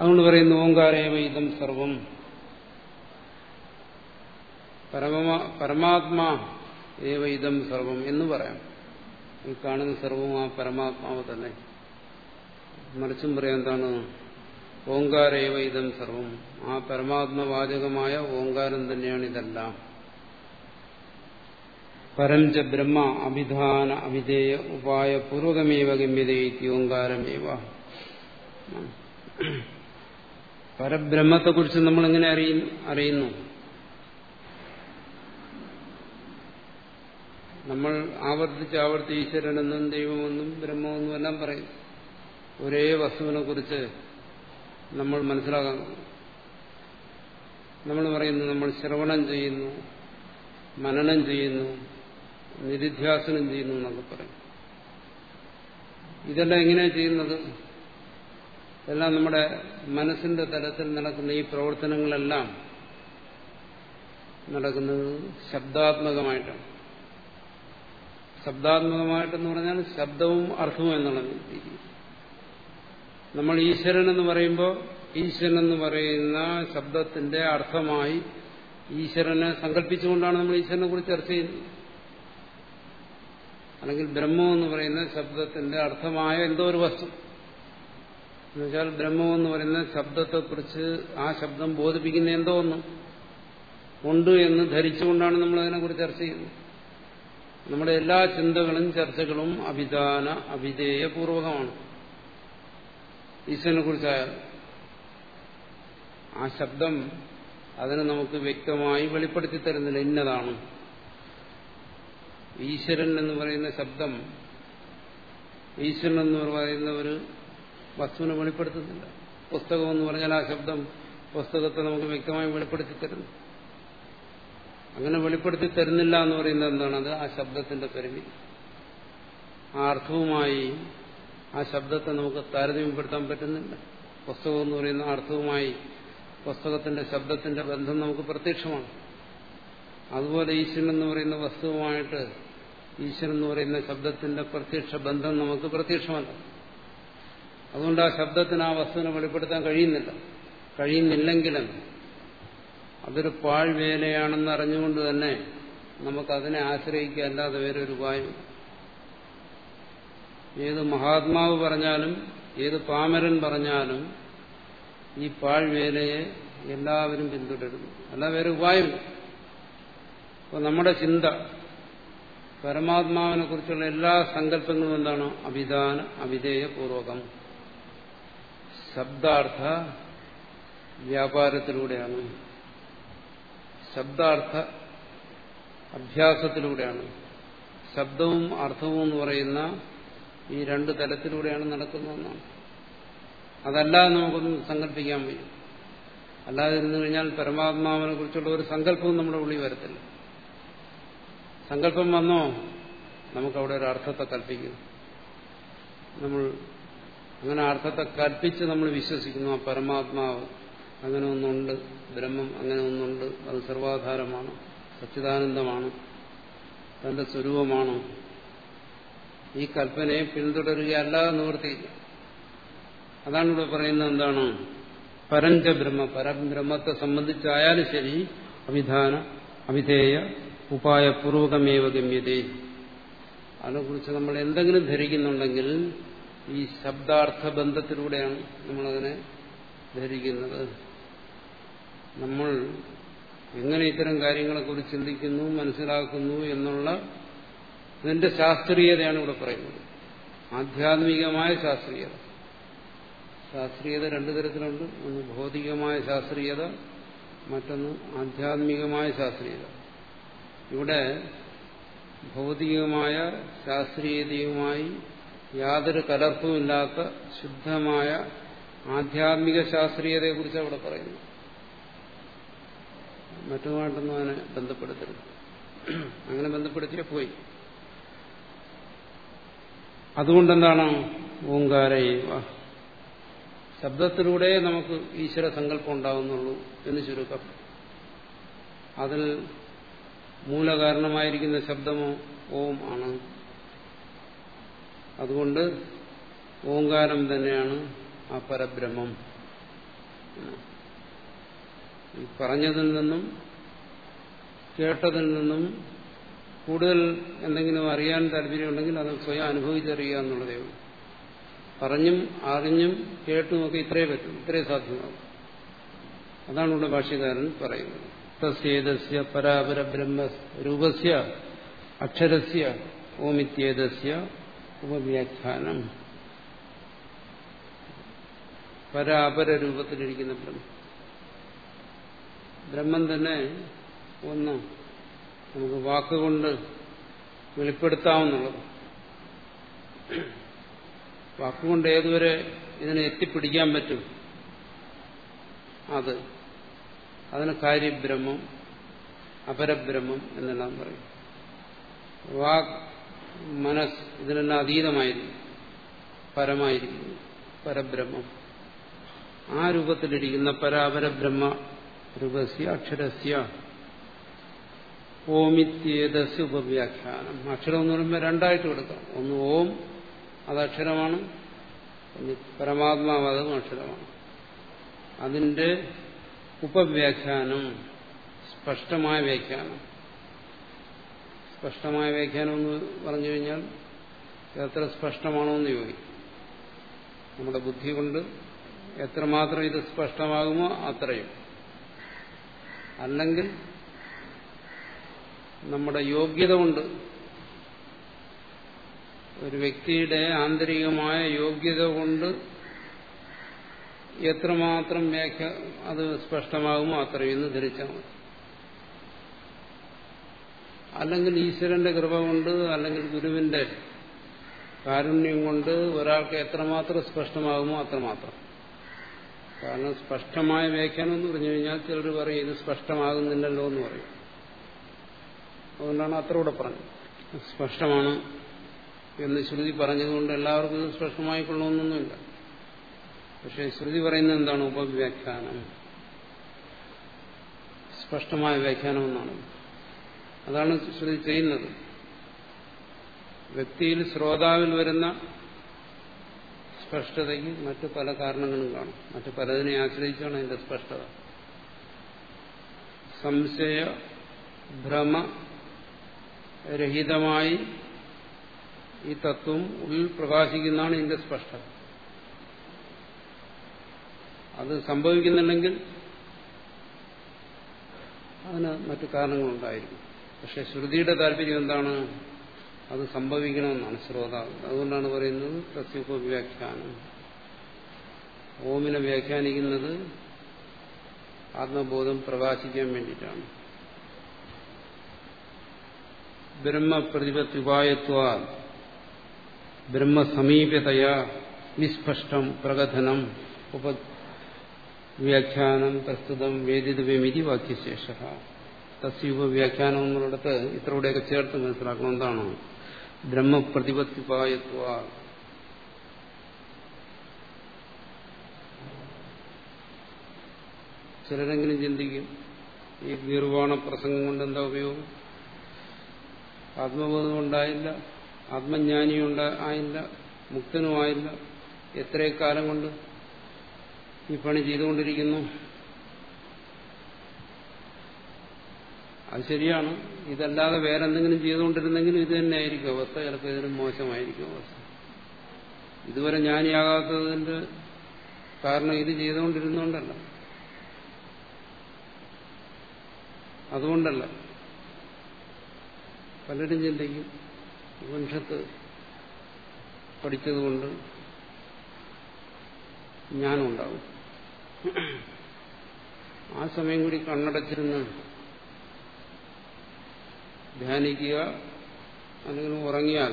അതുകൊണ്ട് പറയുന്നു ഓങ്കാരേവ ഇതം സർവം. പരമ പരമാത്മാ ഏവ ഇതം സർവം എന്ന് പറയാം. ഈ കാണുന്ന സർവവും ആ പരമാത്മാവ് തന്നെ. മറിച്ചും പറയാം എന്താണ്? ഓങ്കാരേവ ഇതം സർവം. ആ പരമാത്മവാചകമായ ഓങ്കാരം തന്നെയാണ് ഇതെല്ലാം. പരംച ബ്രഹ്മ അഭിധാന അവിധേയ ഉപായ പൂർവകമേവ ഗമ്യതേത്തി ഓങ്കാരമേവ. പരബ്രഹ്മത്തെക്കുറിച്ച് നമ്മൾ എങ്ങനെ അറിയുന്നു? നമ്മൾ ആവർത്തിച്ച് ആവർത്തി ഈശ്വരനെന്നും ദൈവമെന്നും ബ്രഹ്മമെന്നും എല്ലാം പറയും. ഒരേ വസ്തുവിനെ കുറിച്ച് നമ്മൾ മനസ്സിലാക്കാൻ നമ്മൾ പറയുന്നു നമ്മൾ ശ്രവണം ചെയ്യുന്നു മനനം ചെയ്യുന്നു നിരുധ്യാസനം ചെയ്യുന്നു എന്നൊക്കെ പറയും. ഇതെല്ലാം എങ്ങനെയാണ് ചെയ്യുന്നത്? എല്ലാം നമ്മുടെ മനസ്സിന്റെ തലത്തിൽ നടക്കുന്ന ഈ പ്രവർത്തനങ്ങളെല്ലാം നടക്കുന്നത് ശബ്ദാത്മകമായിട്ടാണ്. ശബ്ദാത്മകമായിട്ടെന്ന് പറഞ്ഞാൽ ശബ്ദവും അർത്ഥവും എന്നുള്ള നമ്മൾ ഈശ്വരൻ എന്ന് പറയുമ്പോൾ ഈശ്വരൻ എന്ന് പറയുന്ന ശബ്ദത്തിന്റെ അർത്ഥമായി ഈശ്വരനെ സങ്കല്പിച്ചുകൊണ്ടാണ് നമ്മൾ ഈശ്വരനെ കുറിച്ച് ചർച്ച ചെയ്യുന്നത്. അല്ലെങ്കിൽ ബ്രഹ്മം എന്ന് പറയുന്ന ശബ്ദത്തിന്റെ അർത്ഥമായ എന്തോ ഒരു വസ്തു. എന്നുവെച്ചാൽ ബ്രഹ്മം എന്ന് പറയുന്ന ശബ്ദത്തെക്കുറിച്ച് ആ ശബ്ദം ബോധിപ്പിക്കുന്ന എന്തോ ഒന്ന് ഉണ്ട് എന്ന് ധരിച്ചുകൊണ്ടാണ് നമ്മൾ അതിനെക്കുറിച്ച് ചർച്ച ചെയ്യുന്നത്. നമ്മുടെ എല്ലാ ചിന്തകളും ചർച്ചകളും അഭിധാന അഭിധേയപൂർവകമാണ്. ഈശ്വരനെ കുറിച്ചായാലും ആ ശബ്ദം അതിനെ നമുക്ക് വ്യക്തമായി വെളിപ്പെടുത്തി തരുന്നില്ല. ഇന്നതാണ്. ഈശ്വരൻ എന്ന് പറയുന്ന ശബ്ദം ഈശ്വരൻ എന്ന് പറയുന്ന ഒരു വസ്തുവിനെ വെളിപ്പെടുത്തുന്നില്ല. പുസ്തകം എന്ന് പറഞ്ഞാൽ ആ ശബ്ദം പുസ്തകത്തെ നമുക്ക് വ്യക്തമായി വെളിപ്പെടുത്തി തരുന്നു. അങ്ങനെ വെളിപ്പെടുത്തി തരുന്നില്ല എന്ന് പറയുന്നത് എന്താണത് ആ ശബ്ദത്തിന്റെ പരിമിതി ആ അർത്ഥവുമായി ആ ശബ്ദത്തെ നമുക്ക് താരതമ്യപ്പെടുത്താൻ പറ്റുന്നില്ല. പുസ്തകം എന്ന് പറയുന്ന അർത്ഥവുമായി പുസ്തകത്തിന്റെ ശബ്ദത്തിന്റെ ബന്ധം നമുക്ക് പ്രത്യക്ഷമാണ്. അതുപോലെ ഈശ്വരൻ എന്ന് പറയുന്ന വസ്തുവുമായിട്ട് ഈശ്വരൻ എന്ന് പറയുന്ന ശബ്ദത്തിന്റെ പ്രത്യക്ഷ ബന്ധം നമുക്ക് പ്രത്യക്ഷമല്ല. അതുകൊണ്ട് ആ ശബ്ദത്തിന് ആ വസ്തുവിനെ വെളിപ്പെടുത്താൻ കഴിയുന്നില്ല. കഴിയുന്നില്ലെങ്കിലും അതൊരു പാഴ്വേലയാണെന്ന് അറിഞ്ഞുകൊണ്ട് തന്നെ നമുക്കതിനെ ആശ്രയിക്കുക അല്ലാതെ വേറെ ഒരു ഉപായം ഏത് മഹാത്മാവ് പറഞ്ഞാലും ഏത് പാമരൻ പറഞ്ഞാലും ഈ പാഴ്വേലയെ എല്ലാവരും പിന്തുടരുന്നു. അല്ല വേറെ ഉപായം നമ്മുടെ ചിന്ത പരമാത്മാവിനെ കുറിച്ചുള്ള എല്ലാ സങ്കല്പങ്ങളും എന്താണ്? അഭിധാന അവിധേയപൂർവകം ശബ്ദാർത്ഥ വ്യാപാരത്തിലൂടെയാണ്. ശബ്ദാർത്ഥ അഭ്യാസത്തിലൂടെയാണ്. ശബ്ദവും അർത്ഥവും എന്ന് പറയുന്ന ഈ രണ്ട് തലത്തിലൂടെയാണ് നടക്കുന്നതെന്നാണ്. അതല്ലാതെ നമുക്കൊന്നും സങ്കല്പിക്കാൻ വയ്യ. അല്ലാതെ ഇരുന്നു കഴിഞ്ഞാൽ പരമാത്മാവിനെ കുറിച്ചുള്ള ഒരു സങ്കല്പവും നമ്മുടെ ഉള്ളിൽ വരത്തില്ല. സങ്കല്പം വന്നോ? നമുക്കവിടെ ഒരു അർത്ഥത്തെ കൽപ്പിക്കുന്നു. നമ്മൾ അങ്ങനെ അർത്ഥത്തെ കൽപ്പിച്ച് നമ്മൾ വിശ്വസിക്കുന്നു. ആ പരമാത്മാവ് അങ്ങനെ ഒന്നുണ്ട് ബ്രഹ്മം അങ്ങനെ ഒന്നുണ്ട് അത് സർവാധാരമാണ് സച്ചിദാനന്ദമാണ് തന്റെ സ്വരൂപമാണ്. ഈ കൽപ്പനയെ പിന്തുടരുകയല്ലാതെ നിവൃത്തിയില്ല അതാണ് ഇവിടെ പറയുന്നത് എന്താണ്? പരഞ്ച ബ്രഹ്മ പരബ്രഹ്മത്തെ സംബന്ധിച്ചായാലും ശരി അവിധാന അവിധേയ ഉപായപൂർവകമേവ ഗമ്യതേ. അതിനെക്കുറിച്ച് നമ്മൾ എന്തെങ്കിലും ധരിക്കുന്നുണ്ടെങ്കിൽ ഈ ശബ്ദാർത്ഥ ബന്ധത്തിലൂടെയാണ് നമ്മളതിനെ ധരിക്കുന്നത്. നമ്മൾ എങ്ങനെ ഇത്തരം കാര്യങ്ങളെക്കുറിച്ച് ചിന്തിക്കുന്നു മനസ്സിലാക്കുന്നു എന്നുള്ള ഇതിന്റെ ശാസ്ത്രീയതയാണ് ഇവിടെ പറയുന്നത്. ആധ്യാത്മികമായ ശാസ്ത്രീയത. ശാസ്ത്രീയത രണ്ടു തരത്തിലുണ്ട്. ഒന്ന് ഭൗതികമായ ശാസ്ത്രീയത മറ്റൊന്ന് ആധ്യാത്മികമായ ശാസ്ത്രീയത. ഇവിടെ ഭൗതികമായ ശാസ്ത്രീയതയുമായി യാതൊരു കലർപ്പുമില്ലാത്ത ശുദ്ധമായ ആധ്യാത്മിക ശാസ്ത്രീയതയെക്കുറിച്ച് അവിടെ പറയുന്നു. മറ്റുമായിട്ടൊന്നും അതിനെ ബന്ധപ്പെടുത്തരുത്. അങ്ങനെ ബന്ധപ്പെടുത്തിയാൽ പോയി. അതുകൊണ്ടെന്താണ് ഓങ്കാരയേവ? ശബ്ദത്തിലൂടെ നമുക്ക് ഈശ്വര സങ്കല്പം ഉണ്ടാവുന്നുള്ളൂ എന്ന് ചുരുക്കം. അതിൽ മൂലകാരണമായിരിക്കുന്ന ശബ്ദമോ ഓം ആണ്. അതുകൊണ്ട് ഓങ്കാരം തന്നെയാണ് ആ പരബ്രഹ്മം. പറഞ്ഞതിൽ നിന്നും കേട്ടതിൽ നിന്നും കൂടുതൽ എന്തെങ്കിലും അറിയാൻ താല്പര്യമുണ്ടെങ്കിൽ അത് സ്വയം അനുഭവിച്ചറിയുക എന്നുള്ളതേ പറഞ്ഞും അറിഞ്ഞും കേട്ടുമൊക്കെ ഇത്രേ പറ്റും ഇത്രേ സാധ്യമാകും. അതാണ് ഇവിടെ ഭാഷ്യകാരൻ പറയുന്നത്. തസ്യേതസ്യ പരാപരബ്രഹ്മ രൂപസ്യ അക്ഷരസ്യ ഓമിത്യേതസ്യ ഉപവ്യാഖ്യാനം. പരാപര രൂപത്തിലിരിക്കുന്ന ബ്രഹ്മം. ബ്രഹ്മം തന്നെ ഒന്ന് നമുക്ക് വാക്കുകൊണ്ട് വെളിപ്പെടുത്താവുന്നുള്ളത്. വാക്കുകൊണ്ട് ഏതുവരെ ഇതിനെ എത്തിപ്പിടിക്കാൻ പറ്റും? അത് അതിന് കാര്യബ്രഹ്മം അപരബ്രഹ്മം എന്നെല്ലാം പറയും. വാക് മനസ് ഇതിനെല്ലാം അതീതമായിരിക്കും. പരമായിരിക്കുന്നു പരബ്രഹ്മം. ആ രൂപത്തിലിരിക്കുന്ന പരാപരബ്രഹ്മ രൂപസ്യ അക്ഷരസ്യ. ഓമിത്യേതസ് ഉപവ്യാഖ്യാനം. അക്ഷരം എന്ന് പറയുമ്പോൾ രണ്ടായിട്ട് കൊടുക്കാം. ഒന്ന് ഓം അത് അക്ഷരമാണ്. പരമാത്മാവ് അതും അക്ഷരമാണ്. അതിന്റെ ഉപവ്യാഖ്യാനം സ്പഷ്ടമായ വ്യാഖ്യാനം. സ്പഷ്ടമായ വ്യാഖ്യാനം എന്ന് പറഞ്ഞു കഴിഞ്ഞാൽ എത്ര സ്പഷ്ടമാണോ എന്ന് ചോദിക്കും. നമ്മുടെ ബുദ്ധി കൊണ്ട് എത്രമാത്രം ഇത് സ്പഷ്ടമാകുമോ അത്രയും. അല്ലെങ്കിൽ നമ്മുടെ യോഗ്യത കൊണ്ട് ഒരു വ്യക്തിയുടെ ആന്തരികമായ യോഗ്യത കൊണ്ട് എത്രമാത്രം വ്യാഖ്യ അത് സ്പഷ്ടമാകുമോ അത്രയും എന്ന് ധരിച്ചാൽ മതി. അല്ലെങ്കിൽ ഈശ്വരന്റെ കൃപ കൊണ്ട് അല്ലെങ്കിൽ ഗുരുവിന്റെ കാരുണ്യം കൊണ്ട് ഒരാൾക്ക് എത്രമാത്രം സ്പഷ്ടമാകുമോ അത്രമാത്രം. കാരണം സ്പഷ്ടമായ വ്യാഖ്യാനം എന്ന് പറഞ്ഞു കഴിഞ്ഞാൽ ചിലർ പറയും ഇത് സ്പഷ്ടമാകുന്നില്ലല്ലോ എന്ന് പറയും. അതുകൊണ്ടാണ് അത്ര കൂടെ പറഞ്ഞത്. സ്പഷ്ടമാണ് എന്ന് ശ്രുതി പറഞ്ഞതുകൊണ്ട് എല്ലാവർക്കും സ്പഷ്ടമായിക്കൊള്ളണമെന്നൊന്നുമില്ല പക്ഷെ ശ്രുതി പറയുന്നത് എന്താണ് ഉപവ്യാഖ്യാനം? സ്പഷ്ടമായ വ്യാഖ്യാനം എന്നാണ്. അതാണ് ശ്രുതി ചെയ്യുന്നത്. വ്യക്തിയിൽ ശ്രോതാവിൽ വരുന്ന സ്പഷ്ടതയ്ക്ക് മറ്റു പല കാരണങ്ങളും കാണും. മറ്റു പലതിനെ ആശ്രയിച്ചാണ് അതിന്റെ സ്പഷ്ടത. സംശയ ഭ്രമ രഹിതമായി ഈ തത്വം ഉൾപ്രകാശിക്കുന്നതാണ് പ്രകാശിക്കുന്നതാണ് ഇതിന്റെ സ്പഷ്ടത. അത് സംഭവിക്കുന്നുണ്ടെങ്കിൽ അതിന് മറ്റു കാരണങ്ങളുണ്ടായിരിക്കും. പക്ഷെ ശ്രുതിയുടെ താല്പര്യം എന്താണ്? അത് സംഭവിക്കണമെന്നാണ് ശ്രോതാവ് അതുകൊണ്ടാണ് പറയുന്നത് തസ്യപ്പ വ്യാഖ്യാനം. ഓമിനെ വ്യാഖ്യാനിക്കുന്നത് ആത്മബോധം പ്രകാശിക്കാൻ വേണ്ടിയിട്ടാണ്. ബ്രഹ്മപ്രതിപത്യുപായത്വ ബ്രഹ്മസമീപതയാ നിസ്പഷ്ടം പ്രകഥനം ഉപ വ്യാഖ്യാനം പ്രസ്തുതം വേദിതവ്യമിതി വാക്യശേഷ. തസ്യൂപ വ്യാഖ്യാനം എന്നുള്ളിടത്ത് ചേർത്ത് മനസ്സിലാക്കണം എന്താണ്? ബ്രഹ്മപ്രതിപത്തിപായത്വ ചിലരെങ്കിലും ചിന്തിക്കും ഈ നിർവാണ പ്രസംഗം കൊണ്ട് എന്താ ഉപയോഗം? ആത്മബോധം ഉണ്ടായില്ല ആത്മജ്ഞാനിയുണ്ടായില്ല മുക്തനുമായില്ല. എത്രയും കാലം കൊണ്ട്? ഈ പണി ചെയ്തുകൊണ്ടിരിക്കുന്നു. അത് ശരിയാണ്. ഇതല്ലാതെ വേറെ എന്തെങ്കിലും ചെയ്തുകൊണ്ടിരുന്നെങ്കിലും ഇത് തന്നെ ആയിരിക്കും അവസ്ഥ. ചിലപ്പോൾ ഇതിനും മോശമായിരിക്കും അവസ്ഥ. ഇതുവരെ ജ്ഞാനിയാകാത്തതിന്റെ കാരണം ഇത് ചെയ്തുകൊണ്ടിരുന്നുകൊണ്ടല്ല അതുകൊണ്ടല്ല. പലരും ചിന്തിക്കും. വംശത്ത് പഠിച്ചതുകൊണ്ട് ജ്ഞാനമുണ്ടാവും ആ സമയം കൂടി കണ്ണടച്ചിരുന്ന് ധ്യാനിക്കുക അല്ലെങ്കിൽ ഉറങ്ങിയാൽ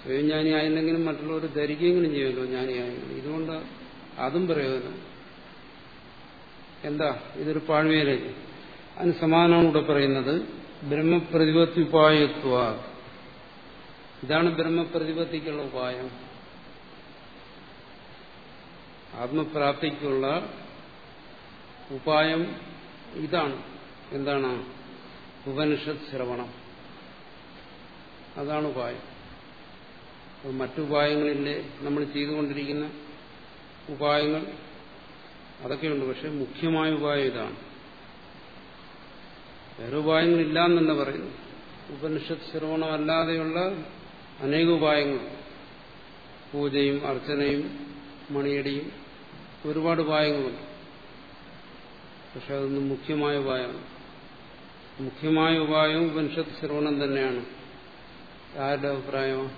സ്വയം ജ്ഞാനിയായില്ലെങ്കിലും മറ്റുള്ളവർ ധരിക്കുകയെങ്കിലും ചെയ്യുമല്ലോ ജ്ഞാനിയായെങ്കിലും ഇതുകൊണ്ട് അതും പ്രയോജനം. എന്താ? ഇതൊരു പാഴ്വേലല്ലേ അതിന് സമാനമാണ് ഇവിടെ പറയുന്നത്. ബ്രഹ്മപ്രതിപത്തി ഉപായത്വ ഇതാണ് ബ്രഹ്മപ്രതിപത്തിക്കുള്ള ഉപായം. ആത്മപ്രാപ്തിക്കുള്ള ഉപായം ഇതാണ്. എന്താണ്? ഉപനിഷത് ശ്രവണം. അതാണ് ഉപായം. മറ്റുപായങ്ങളില്ലേ നമ്മൾ ചെയ്തുകൊണ്ടിരിക്കുന്ന ഉപായങ്ങൾ? അതൊക്കെയുണ്ട്. പക്ഷെ മുഖ്യമായ ഉപായം ഇതാണ്. വേറെ ഉപായങ്ങളില്ല എന്നല്ല പറയുന്നു ഉപനിഷത്ത് ശ്രവണമല്ലാതെയുള്ള അനേക ഉപായങ്ങൾ. പൂജയും അർച്ചനയും മണിയടിയും ഒരുപാട് ഉപായങ്ങളുണ്ട്. പക്ഷെ അതൊന്നും മുഖ്യമായ ഉപായമാണ്. മുഖ്യമായ ഉപായം ഉപനിഷത്ത് ശ്രവണം തന്നെയാണ്. ആരുടെ അഭിപ്രായമോ?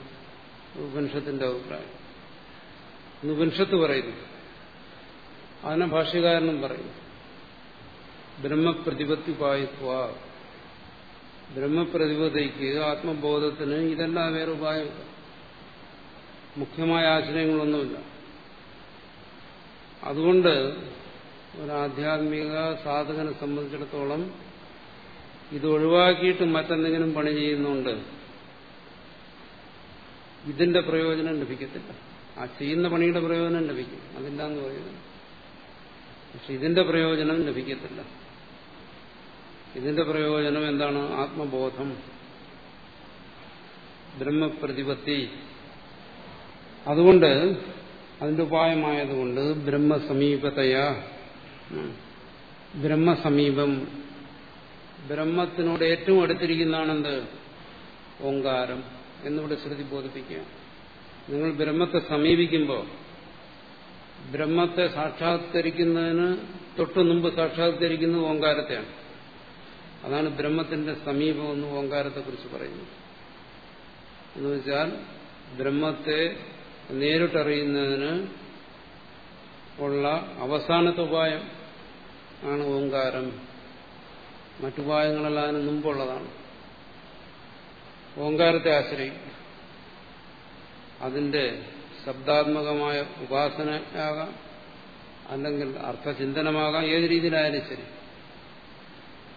ഉപനിഷത്തിന്റെ അഭിപ്രായം. ഉപനിഷത്ത് പറയുന്നു. അതിനെ ഭാഷ്യകാരനും പറയുന്നു. ബ്രഹ്മപ്രതിപത്തി ഉപായത്വ ബ്രഹ്മപ്രതിപതിക്ക് ആത്മബോധത്തിന് ഇതെല്ലാം വേറെ ഉപായമില്ല. മുഖ്യമായ ആശ്രയങ്ങളൊന്നുമില്ല അതുകൊണ്ട് ഒരു ആധ്യാത്മിക സാധകനെ സംബന്ധിച്ചിടത്തോളം ഇത് ഒഴിവാക്കിയിട്ട് മറ്റെന്തെങ്കിലും പണി ചെയ്യുന്നുണ്ട് ഇതിന്റെ പ്രയോജനം ലഭിക്കത്തില്ല. ആ ചെയ്യുന്ന പണിയുടെ പ്രയോജനം ലഭിക്കും അതില്ല എന്ന് പറയുന്നത് പക്ഷെ ഇതിന്റെ പ്രയോജനം ലഭിക്കത്തില്ല. ഇതിന്റെ പ്രയോജനം എന്താണ്? ആത്മബോധം. ബ്രഹ്മപ്രതിപത്തി. അതുകൊണ്ട് അതിന്റെ ഉപായമായതുകൊണ്ട് ബ്രഹ്മസമീപതയാ. ബ്രഹ്മസമീപം. ബ്രഹ്മത്തിനോട് ഏറ്റവും അടുത്തിരിക്കുന്നതാണെന്ത്? ഓങ്കാരം. എന്നിവിടെ ശ്രുതി ബോധിപ്പിക്കുക. നിങ്ങൾ ബ്രഹ്മത്തെ സമീപിക്കുമ്പോൾ ബ്രഹ്മത്തെ സാക്ഷാത്കരിക്കുന്നതിന് തൊട്ടു മുമ്പ് സാക്ഷാത്കരിക്കുന്നത് ഓങ്കാരത്തെയാണ്. അതാണ് ബ്രഹ്മത്തിന്റെ സമീപമെന്ന് ഓങ്കാരത്തെക്കുറിച്ച് പറയുന്നത്. എന്ന് വെച്ചാൽ ബ്രഹ്മത്തെ നേരിട്ടറിയുന്നതിന് ഉള്ള അവസാനത്തെ ഉപായം ആണ് ഓങ്കാരം മറ്റുപായങ്ങളെല്ലാം അതിന് മുമ്പുള്ളതാണ്. ഓങ്കാരത്തെ ആശ്രയിക്കും അതിന്റെ ശബ്ദാത്മകമായ ഉപാസനയാകാം അല്ലെങ്കിൽ അർത്ഥചിന്തനമാകാം. ഏത് രീതിയിലായാലും ശരി.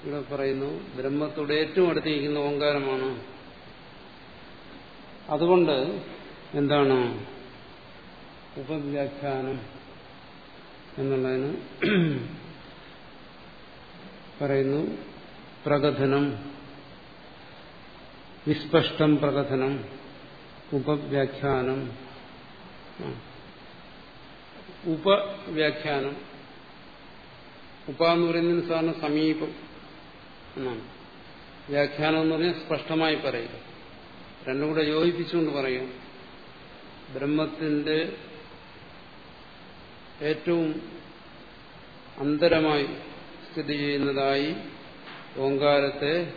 ഇവിടെ പറയുന്നു ബ്രഹ്മത്തോട് ഏറ്റവും അടുത്തിരിക്കുന്ന ഓങ്കാരമാണ് അതുകൊണ്ട് എന്താണ്? ഉപവ്യാഖ്യാനം എന്നുള്ളതിന് പറയുന്നു പ്രകഥനം വിസ്പഷ്ടം പ്രകഥനം ഉപവ്യാഖ്യാനം. ഉപവ്യാഖ്യാനം. ഉപ എന്ന് പറയുന്നതിന് സാധാരണ സമീപം എന്നാണ്. വ്യാഖ്യാനം എന്ന് പറഞ്ഞാൽ സ്പഷ്ടമായി പറയുക. രണ്ടും കൂടെ യോജിപ്പിച്ചുകൊണ്ട് പറയും ബ്രഹ്മത്തിന്റെ ഏറ്റവും അന്തരമായി സ്ഥിതി ചെയ്യുന്നതായി ഓങ്കാരത്തെ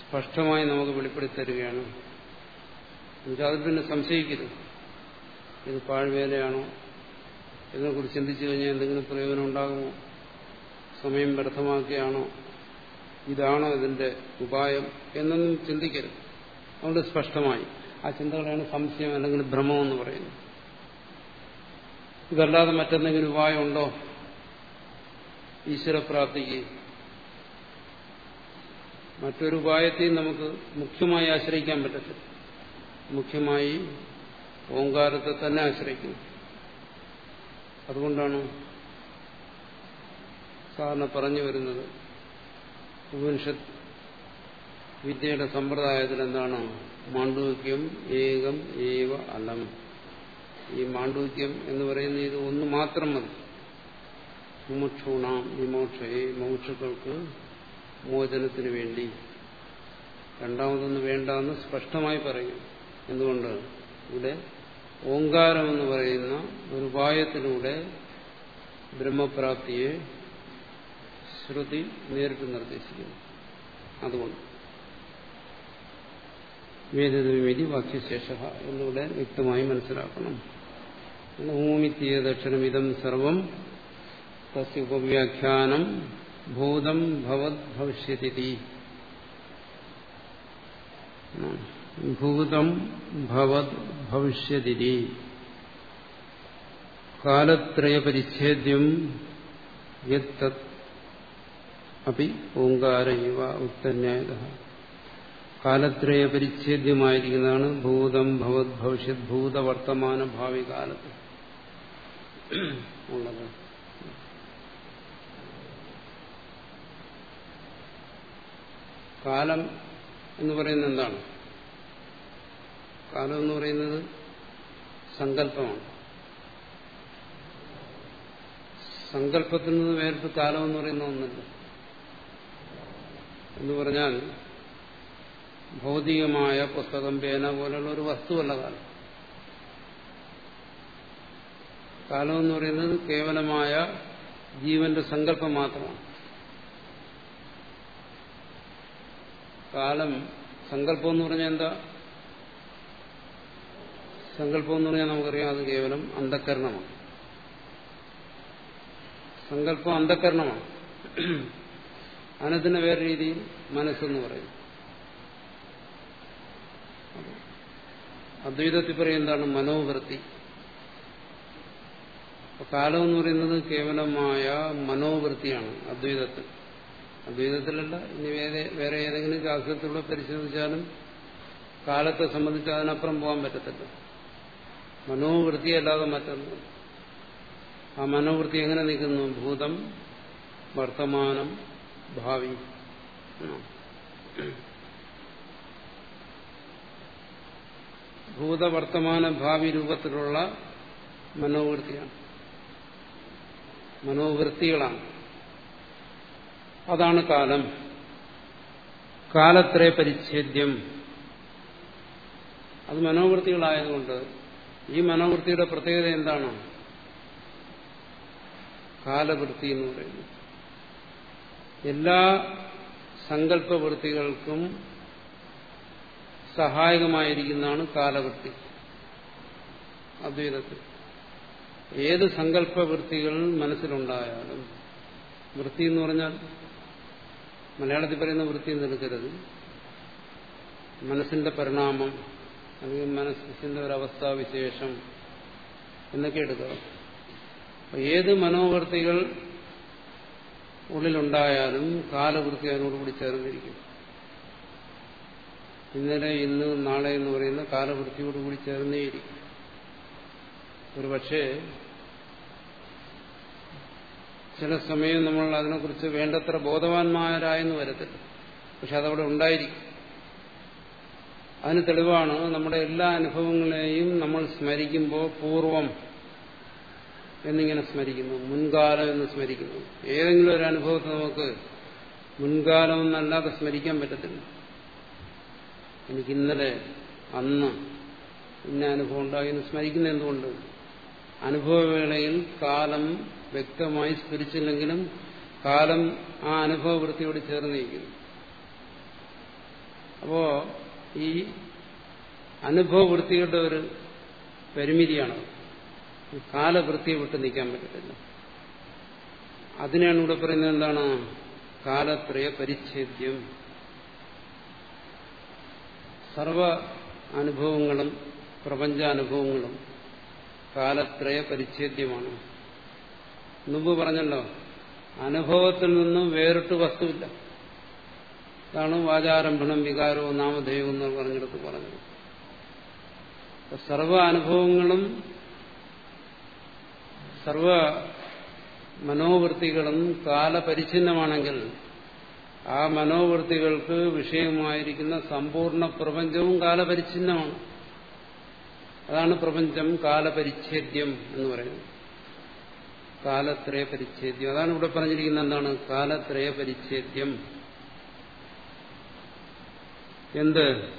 സ്പഷ്ടമായി നമുക്ക് വെളിപ്പെടുത്തി തരികയാണ് എന്നുവെച്ചാൽ പിന്നെ സംശയിക്കരുത്. ഇത് പാഴ്വേലയാണോ? ഇതിനെക്കുറിച്ച് ചിന്തിച്ചു കഴിഞ്ഞാൽ എന്തെങ്കിലും പ്രയോജനം ഉണ്ടാകുമോ? സമയം വ്യർത്ഥമാക്കിയാണോ? ഇതാണോ ഇതിന്റെ ഉപായം എന്നൊന്നും ചിന്തിക്കരുത്. അതുകൊണ്ട് സ്പഷ്ടമായി. ആ ചിന്തകളാണ് സംശയം അല്ലെങ്കിൽ ഭ്രമം എന്ന് പറയുന്നത്. ഇതല്ലാതെ മറ്റെന്തെങ്കിലും ഉപായം ഉണ്ടോ ഈശ്വരപ്രാപ്തിക്ക് മറ്റൊരു ഉപായത്തെയും നമുക്ക് മുഖ്യമായി ആശ്രയിക്കാൻ പറ്റത്തില്ല. മുഖ്യമായി ഓങ്കാരത്തെ തന്നെ ആശ്രയിക്കും അതുകൊണ്ടാണ് സാധാരണ പറഞ്ഞു വരുന്നത് ഉപനിഷത്ത് വിദ്യയുടെ സമ്പ്രദായത്തിൽ എന്താണ് മാണ്ഡൂക്യം ഏകം ഏവ അലം. ഈ മാണ്ഡൂക്യം എന്ന് പറയുന്ന ഇത് ഒന്ന് മാത്രം മതി. മുമുക്ഷൂണാം വിമോക്ഷയെ മോക്ഷകൾക്ക് മോചനത്തിന് വേണ്ടി. രണ്ടാമതൊന്ന് വേണ്ടെന്ന് സ്പഷ്ടമായി പറയും. എന്തുകൊണ്ട്? ഇവിടെ ഓങ്കാരം എന്ന് പറയുന്ന ഒരു ഉപായത്തിലൂടെ ബ്രഹ്മപ്രാപ്തിയെ ശ്രുതി നേരിട്ട് നിർദ്ദേശിക്കുന്നു. അതുകൊണ്ട്. വേദവിധി വാക്യശേഷ എന്നിവിടെ വ്യക്തമായി മനസ്സിലാക്കണം. ഭൂമിത്തിയ ദക്ഷിണമിതം സർവം തസ്യ ഉപവ്യാഖ്യാനം ഭൂതം ഭവത് ഭവിഷ്യതി ഭൂതം ഭവത് ഭവിഷ്യതി കാലത്രയപരിച്ഛേദ്യം യത് അപ്പി ഓങ്കാര ഇവ ഉത്തന്യായത. കാലത്രയ പരിച്ഛേദ്യമായിരിക്കുന്നതാണ് ഭൂതം ഭവത് ഭവിഷ്യത് ഭൂതവർത്തമാന ഭാവി കാലത്ത് ഉള്ളത്. കാലം എന്ന് പറയുന്നത് എന്താണ്? കാലം എന്ന് പറയുന്നത് സങ്കല്പമാണ്. സങ്കല്പത്തിൽ നിന്ന് വേറിട്ട് കാലം എന്ന് പറയുന്ന ഒന്നല്ല. എന്ന് പറഞ്ഞാൽ ഭൗതികമായ പുസ്തകം പേന പോലുള്ള ഒരു വസ്തുവല്ല കാലം. കാലം എന്ന് പറയുന്നത് കേവലമായ ജീവന്റെ സങ്കല്പം മാത്രമാണ്. കാലം സങ്കല്പം എന്ന് പറഞ്ഞാൽ എന്താ? സങ്കല്പം എന്ന് പറഞ്ഞാൽ നമുക്കറിയാം അത് കേവലം അന്ധക്കരണമാണ്. സങ്കല്പം അന്ധക്കരണമാണ്. അതിനെ വേറെ രീതിയിൽ മനസ്സെന്ന് പറയും. അദ്വൈതത്തിൽ പറയും എന്താണ് മനോവൃത്തി. കാലം എന്ന് പറയുന്നത് കേവലമായ മനോവൃത്തിയാണ് അദ്വൈതത്തിൽ. അദ്വൈതത്തിലല്ല ഇനി വേറെ വേറെ ഏതെങ്കിലും ശാസ്ത്രത്തിലൂടെ പരിശോധിച്ചാലും കാലത്തെ സംബന്ധിച്ച് അതിനപ്പുറം പോകാൻ പറ്റത്തില്ല. മനോവൃത്തിയല്ലാതെ മറ്റൊന്ന്. ആ മനോവൃത്തി എങ്ങനെ നിൽക്കുന്നു? ഭൂതം വർത്തമാനം ഭാവി. ഭൂതവർത്തമാന ഭാവി രൂപത്തിലുള്ള മനോവൃത്തിയാണ്. മനോവൃത്തികളാണ്. അതാണ് കാലം. കാലത്രേ പരിച്ഛേദ്യം. അത് മനോവൃത്തികളായതുകൊണ്ട് ഈ മനോവൃത്തിയുടെ പ്രത്യേകത എന്താണ്? കാലവൃത്തി എന്ന് പറയുന്നത്. എല്ലാ സങ്കല്പവൃത്തികൾക്കും സഹായകമായിരിക്കുന്നതാണ് കാലവൃത്തി. അദ്വൈതത്തിൽ. ഏത് സങ്കല്പവൃത്തികൾ മനസ്സിലുണ്ടായാലും വൃത്തി എന്ന് പറഞ്ഞാൽ മലയാളത്തിൽ പറയുന്ന വൃത്തി എന്ന് എടുക്കരുത്. മനസ്സിന്റെ പരിണാമം അല്ലെങ്കിൽ മനസ്സിന്റെ ഒരവസ്ഥാവിശേഷം എന്നൊക്കെ എടുക്കുക. ഏത് മനോവൃത്തികൾ ഉള്ളിലുണ്ടായാലും കാലവൃത്തി അതിനോടുകൂടി ചേർന്നിരിക്കും. ഇന്നലെ ഇന്ന് നാളെ എന്ന് പറയുന്ന കാലവൃത്തിയോടുകൂടി ചേർന്നേയിരിക്കും. ഒരു പക്ഷേ ചില സമയം നമ്മൾ അതിനെക്കുറിച്ച് വേണ്ടത്ര ബോധവാന്മാരായെന്ന് വരത്തില്ല. പക്ഷെ അതവിടെ ഉണ്ടായിരിക്കും. അതിന് തെളിവാണ് നമ്മുടെ എല്ലാ അനുഭവങ്ങളെയും നമ്മൾ സ്മരിക്കുമ്പോൾ പൂർവം എന്നിങ്ങനെ സ്മരിക്കുന്നു. മുൻകാലം എന്ന് സ്മരിക്കുന്നു. ഏതെങ്കിലും ഒരു അനുഭവത്തെ നമുക്ക് മുൻകാലം എന്നല്ലാതെ സ്മരിക്കാൻ പറ്റത്തില്ല. എനിക്ക് ഇന്നലെ അന്ന് ഇന്ന അനുഭവം ഉണ്ടായി എന്ന് സ്മരിക്കുന്ന എന്തുകൊണ്ട്? അനുഭവവേളയിൽ കാലം വ്യക്തമായി സ്ഫുരിച്ചില്ലെങ്കിലും കാലം ആ അനുഭവവൃത്തിയോട് ചേർന്നിരിക്കുന്നു അപ്പോ ഈ അനുഭവവൃത്തിയുടെ ഒരു പരിമിതിയാണ്. കാലവൃത്തിയെ വിട്ട് നിൽക്കാൻ പറ്റത്തില്ല. അതിനാണ് ഇവിടെ പറയുന്നത് എന്താണ്? കാലത്രയ പരിച്ഛേദ്യം സർവ അനുഭവങ്ങളും പ്രപഞ്ചാനുഭവങ്ങളും കാലത്രയ പരിച്ഛേദ്യമാണ് മുമ്പ് പറഞ്ഞല്ലോ അനുഭവത്തിൽ നിന്നും വേറിട്ട് വസ്തുവില്ല. അതാണ് വാചാരംഭണം വികാരവും നാമധേയവും എന്ന് പറഞ്ഞെടുത്ത് പറഞ്ഞത്. സർവ അനുഭവങ്ങളും സർവ മനോവൃത്തികളും കാലപരിച്ഛിന്നമാണെങ്കിൽ ആ മനോവൃത്തികൾക്ക് വിഷയമായിരിക്കുന്ന സമ്പൂർണ പ്രപഞ്ചവും കാലപരിച്ഛിന്നമാണ്. അതാണ് പ്രപഞ്ചം കാലപരിച്ഛേദ്യം എന്ന് പറയുന്നത്. കാലത്രയ പരിച്ഛേദ്യം. അതാണ് ഇവിടെ പറഞ്ഞിരിക്കുന്നത് എന്താണ്? കാലത്രയ പരിച്ഛേദ്യം. എന്ത്?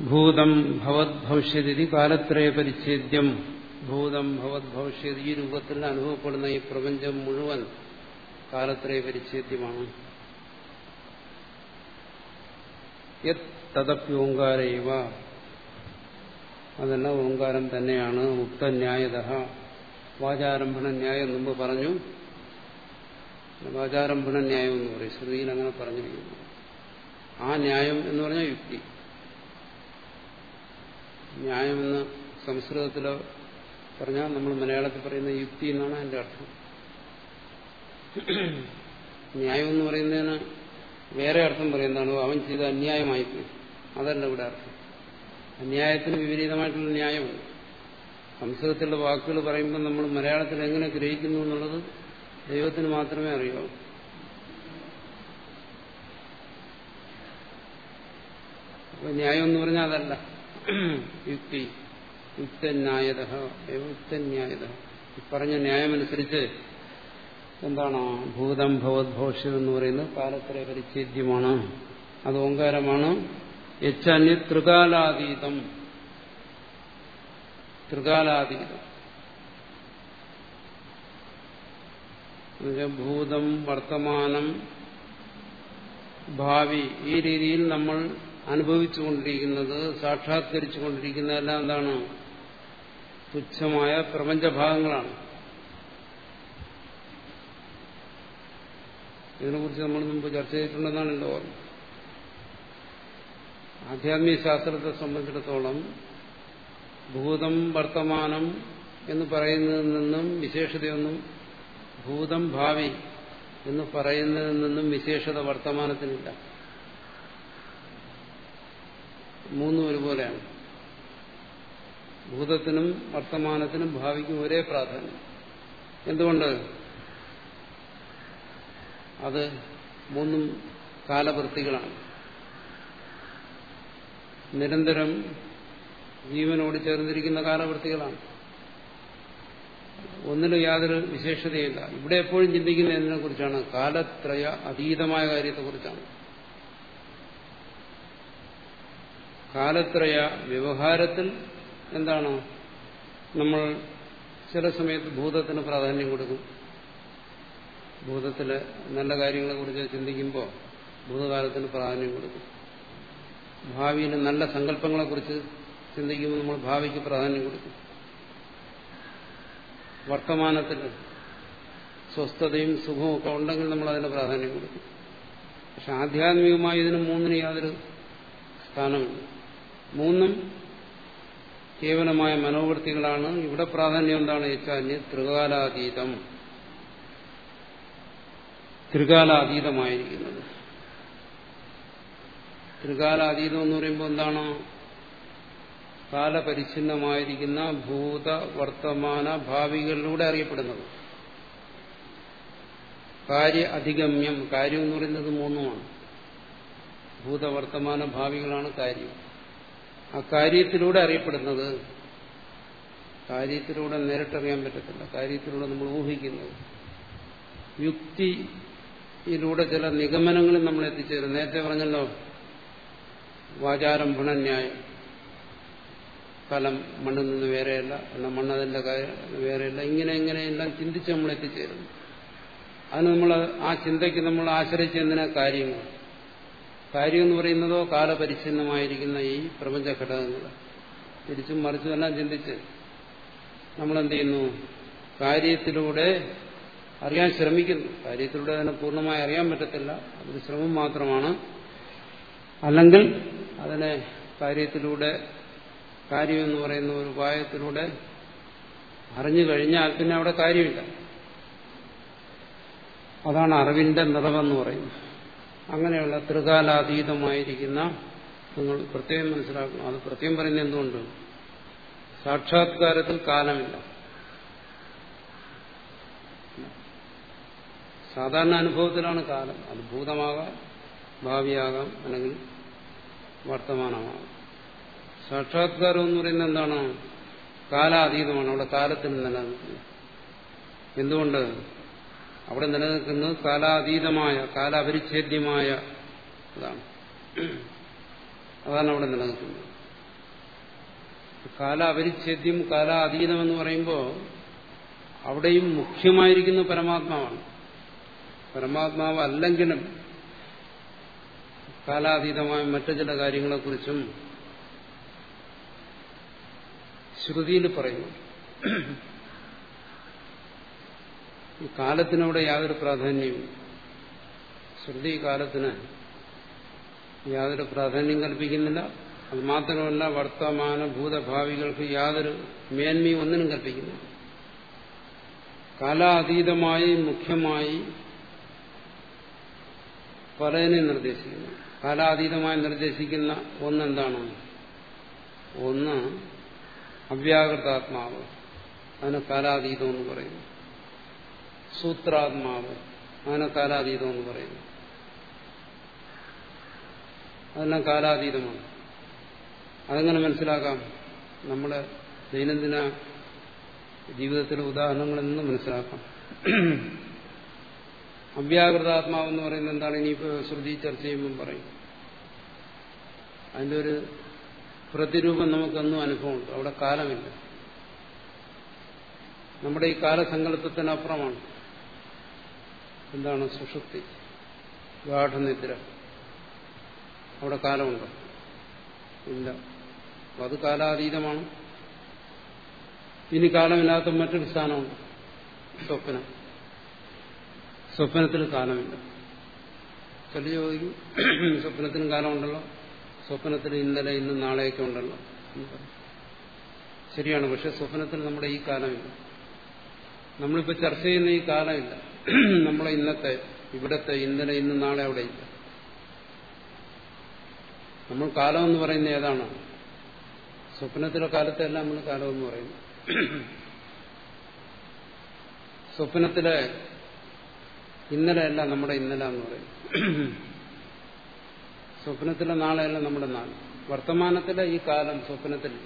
ഭൂതം ഭവത് ഭവിഷ്യതി കാലത്രയ പരിച്ഛേദ്യം. ഭൂതം ഭവത് ഭവിഷ്യതി ഈ രൂപത്തിൽ അനുഭവപ്പെടുന്ന ഈ പ്രപഞ്ചം മുഴുവൻ കാലത്രയ പരിച്ഛേദ്യമാണ്. തദപ്യോങ്കാരൈവ അതെല്ലാം ഓങ്കാരം തന്നെയാണ് മുക്തന്യായത വാചാരംഭണ ന്യായം മുമ്പ് പറഞ്ഞു. വാചാരംഭണ ന്യായം എന്ന് പറയും. ശ്രുതിയിൽ അങ്ങനെ പറഞ്ഞിരിക്കുന്നു. ആ ന്യായം എന്ന് പറഞ്ഞാൽ യുക്തി. ന്യായം എന്ന് സംസ്കൃതത്തിൽ പറഞ്ഞാൽ നമ്മൾ മലയാളത്തിൽ പറയുന്ന യുക്തി എന്നാണ് അതിന്റെ അർത്ഥം. ന്യായം എന്ന് പറയുന്നതിന് വേറെ അർത്ഥം പറയുന്നതാണ്. അവൻ ചെയ്ത അന്യായമായി പോയി അതല്ല ഇവിടെ അർത്ഥം. അന്യായത്തിന് വിപരീതമായിട്ടുള്ള ന്യായമുണ്ട്. സംസ്കൃതത്തിലുള്ള വാക്കുകൾ പറയുമ്പോൾ നമ്മൾ മലയാളത്തിൽ എങ്ങനെ ഗ്രഹിക്കുന്നു എന്നുള്ളത് ദൈവത്തിന് മാത്രമേ അറിയാവൂ അപ്പൊ ന്യായം എന്ന് പറഞ്ഞാൽ അതല്ല. യുക്തി. യുക്തന്യായത പറഞ്ഞ ന്യായമനുസരിച്ച് എന്താണ്? ഭൂതം ഭവദ്ഭോഷ്യം എന്ന് പറയുന്നത് കാലത്തിലെ പരിച്ഛേദ്യമാണ്. അത് ഓങ്കാരമാണ്. യച്ചന്യ ത്രികാലാതീതം ത്രികാലാതീതം. ഭൂതം വർത്തമാനം ഭാവി ഈ രീതിയിൽ നമ്മൾ അനുഭവിച്ചുകൊണ്ടിരിക്കുന്നത് സാക്ഷാത്കരിച്ചുകൊണ്ടിരിക്കുന്നതെല്ലാം എന്താണ്? തുച്ഛമായ പ്രപഞ്ചഭാഗങ്ങളാണ്. ഇതിനെക്കുറിച്ച് നമ്മൾ മുമ്പ് ചർച്ച ചെയ്തിട്ടുണ്ടെന്നാണ് എന്റെ ഓർമ്മ. ആധ്യാത്മിക ശാസ്ത്രത്തെ സംബന്ധിച്ചിടത്തോളം ഭൂതം വർത്തമാനം എന്ന് പറയുന്നതിൽ നിന്നും വിശേഷതയൊന്നും ഭൂതം ഭാവി എന്ന് പറയുന്നതിൽ നിന്നും വിശേഷത വർത്തമാനത്തിനില്ല. മൂന്നും ഒരുപോലെയാണ്. ഭൂതത്തിനും വർത്തമാനത്തിനും ഭാവിക്കും ഒരേ പ്രാധാന്യം. എന്തുകൊണ്ട്? അത് മൂന്നും കാലവൃത്തികളാണ്. നിരന്തരം ജീവനോട് ചേർന്നിരിക്കുന്ന കാലവൃത്തികളാണ്. ഒന്നിനും യാതൊരു വിശേഷതയില്ല. ഇവിടെ എപ്പോഴും ചിന്തിക്കുന്ന എന്തിനെ കുറിച്ചാണ് കാലത്രയ അതീതമായ കാര്യത്തെക്കുറിച്ചാണ്. കാലത്രയ വ്യവഹാരത്തിൽ എന്താണ്? നമ്മൾ ചില സമയത്ത് ഭൂതത്തിന് പ്രാധാന്യം കൊടുക്കും. ഭൂതത്തിലെ നല്ല കാര്യങ്ങളെക്കുറിച്ച് ചിന്തിക്കുമ്പോൾ ഭൂതകാലത്തിന് പ്രാധാന്യം കൊടുക്കും. ഭാവിയിൽ നല്ല സങ്കല്പങ്ങളെക്കുറിച്ച് ചിന്തിക്കുമ്പോൾ നമ്മൾ ഭാവിക്ക് പ്രാധാന്യം കൊടുക്കും. വർത്തമാനത്തിൽ സ്വസ്ഥതയും സുഖവും ഒക്കെ ഉണ്ടെങ്കിൽ നമ്മൾ അതിന് പ്രാധാന്യം കൊടുക്കും. പക്ഷെ ആധ്യാത്മികമായി ഇതിന് മൂന്നിന് യാതൊരു സ്ഥാനമില്ല. മൂന്നും കേവലമായ മനോവൃത്തികളാണ്. ഇവിടെ പ്രാധാന്യം എന്താണ് വെച്ചാൽ ത്രികാലാതീതം. ത്രികാലാതീതമായിരിക്കുന്നത്. ത്രികാലാതീതം എന്ന് പറയുമ്പോൾ എന്താണ്? കാലപരിച്ഛിന്നമായിരിക്കുന്ന ഭൂത വർത്തമാന ഭാവികളിലൂടെ അറിയപ്പെടുന്നത്. കാര്യ അധിഗമ്യം കാര്യം എന്ന് പറയുന്നത് മൂന്നുമാണ്. ഭൂതവർത്തമാന ഭാവികളാണ് കാര്യം. ആ കാര്യത്തിലൂടെ അറിയപ്പെടുന്നത് കാര്യത്തിലൂടെ നേരിട്ടറിയാൻ പറ്റത്തില്ല. കാര്യത്തിലൂടെ നമ്മൾ ഊഹിക്കുന്നത് യുക്തിയിലൂടെ ചില നിഗമനങ്ങളിൽ നമ്മൾ എത്തിച്ചേരും. നേരത്തെ പറഞ്ഞല്ലോ വാചാരംഭണന്യായം. ഫലം മണ്ണിൽ നിന്ന് വേറെയല്ല എന്നാൽ കാര്യം വേറെയല്ല ഇങ്ങനെ ഇങ്ങനെയെല്ലാം ചിന്തിച്ച് നമ്മൾ എത്തിച്ചേരുന്നു. അതിന് നമ്മൾ ആ ചിന്തയ്ക്ക് നമ്മൾ ആശ്രയിച്ച് എന്തിനാ കാര്യങ്ങൾ? കാര്യം എന്ന് പറയുന്നതോ കാലപരിച്ഛിന്നമായിരിക്കുന്ന ഈ പ്രപഞ്ച ഘടകങ്ങൾ. തിരിച്ചും മറിച്ചും എല്ലാം ചിന്തിച്ച് നമ്മളെന്ത് ചെയ്യുന്നു? കാര്യത്തിലൂടെ അറിയാൻ ശ്രമിക്കുന്നു. കാര്യത്തിലൂടെ അതിനെ പൂർണമായി അറിയാൻ പറ്റത്തില്ല. അതൊരു ശ്രമം മാത്രമാണ്. അല്ലെങ്കിൽ അതിനെ കാര്യത്തിലൂടെ കാര്യം എന്ന് പറയുന്ന ഒരു ഉപായത്തിലൂടെ അറിഞ്ഞു കഴിഞ്ഞാൽ പിന്നെ അവിടെ കാര്യമില്ല. അതാണ് അറിവിന്റെ നിറവെന്ന് പറയുന്നത്. അങ്ങനെയുള്ള ത്രികാലാതീതമായിരിക്കുന്ന നിങ്ങൾ പ്രത്യേകം മനസ്സിലാക്കണം. അത് പ്രത്യേകം പറയുന്നത് എന്തുകൊണ്ട്? സാക്ഷാത്കാരത്തിൽ കാലമില്ല. സാധാരണ അനുഭവത്തിലാണ് കാലം. അത് ഭൂതമാകാം ഭാവിയാകാം അല്ലെങ്കിൽ വർത്തമാനമാകാം. സാക്ഷാത്കാരം എന്ന് പറയുന്നത് എന്താണ്? കാലാതീതമാണ്. അവിടെ കാലത്തിന് നിലനിൽക്കുന്നത്. എന്തുകൊണ്ട്? അവിടെ നിലനിൽക്കുന്നത് കാലാതീതമായ കാലാപരിച്ഛേദ്യമായ അതാണ് അതാണ് അവിടെ നിലനിൽക്കുന്നത്. കാലാപരിച്ഛേദ്യം കാലാതീതം എന്ന് പറയുമ്പോൾ അവിടെയും മുഖ്യമായിരിക്കുന്ന പരമാത്മാവാണ്. പരമാത്മാവ് അല്ലെങ്കിലും കാലാതീതമായ മറ്റു ചില കാര്യങ്ങളെക്കുറിച്ചും ശ്രുതിയിൽ പറയുന്നു. ഈ കാലത്തിനവിടെ യാതൊരു പ്രാധാന്യവും ശ്രുതി കാലത്തിന് യാതൊരു പ്രാധാന്യം കൽപ്പിക്കുന്നില്ല. അത് മാത്രമല്ല വർത്തമാന ഭൂതഭാവികൾക്ക് യാതൊരു മേന്മയും ഒന്നിനും കൽപ്പിക്കുന്നു കാലാതീതമായി മുഖ്യമായി പലതിനെ നിർദ്ദേശിക്കുന്നു. കാലാതീതമായി നിർദ്ദേശിക്കുന്ന ഒന്നെന്താണ്? ഒന്ന് അവ്യാകൃതാത്മാവ്. അതിനെ കാലാതീതം എന്ന് പറയുന്നു. സൂത്രാത്മാവ്. അതിനെ കാലാതീതം എന്ന് പറയുന്നു. അതെല്ലാം കാലാതീതമാണ്. അതെങ്ങനെ മനസ്സിലാക്കാം? നമ്മുടെ ദൈനംദിന ജീവിതത്തിലെ ഉദാഹരണങ്ങളിൽ നിന്ന് മനസ്സിലാക്കാം അവ്യാകൃതാത്മാവെന്ന് പറയുന്നത് എന്താണ്? ഇനിയിപ്പോൾ ശ്രുതി ചർച്ച ചെയ്യുമ്പം പറയും. അതിന്റെ ഒരു പ്രതിരൂപം നമുക്കൊന്നും അനുഭവമുണ്ട്. അവിടെ കാലമില്ല. നമ്മുടെ ഈ കാലസങ്കല്പത്തിനപ്പുറമാണ്. എന്താണ് സുഷുപ്തി? ഗാഠനിദ്ര. അവിടെ കാലമുണ്ടോ. ഇല്ല. അത് കാലാതീതമാണ്. ഇനി കാലമില്ലാത്ത മറ്റൊരു സ്ഥാനമുണ്ട്. സ്വപ്നം. സ്വപ്നത്തിന് കാലമില്ല. ചില ചോദിക്കും. സ്വപ്നത്തിനും കാലമുണ്ടല്ലോ. സ്വപ്നത്തിൽ ഇന്നലെ ഇന്ന് നാളെയൊക്കെ ഉണ്ടല്ലോ. ശരിയാണ്. പക്ഷെ സ്വപ്നത്തിൽ നമ്മുടെ ഈ കാലമില്ല. നമ്മളിപ്പോൾ ചർച്ച ചെയ്യുന്ന ഈ കാലമില്ല. നമ്മളെ ഇന്നത്തെ ഇവിടത്തെ ഇന്നലെ ഇന്ന് നാളെ അവിടെ ഇല്ല. നമ്മൾ കാലം എന്ന് പറയുന്നത് ഏതാണ്? സ്വപ്നത്തിലെ കാലത്തെല്ലാം നമ്മൾ കാലം എന്ന് പറയുന്നു സ്വപ്നത്തിലെ ഇന്നലെയല്ല നമ്മുടെ ഇന്നലെ എന്ന് പറയും സ്വപ്നത്തിലെ നാളെയല്ല നമ്മുടെ നാൾ. വർത്തമാനത്തിലെ ഈ കാലം സ്വപ്നത്തിൽ.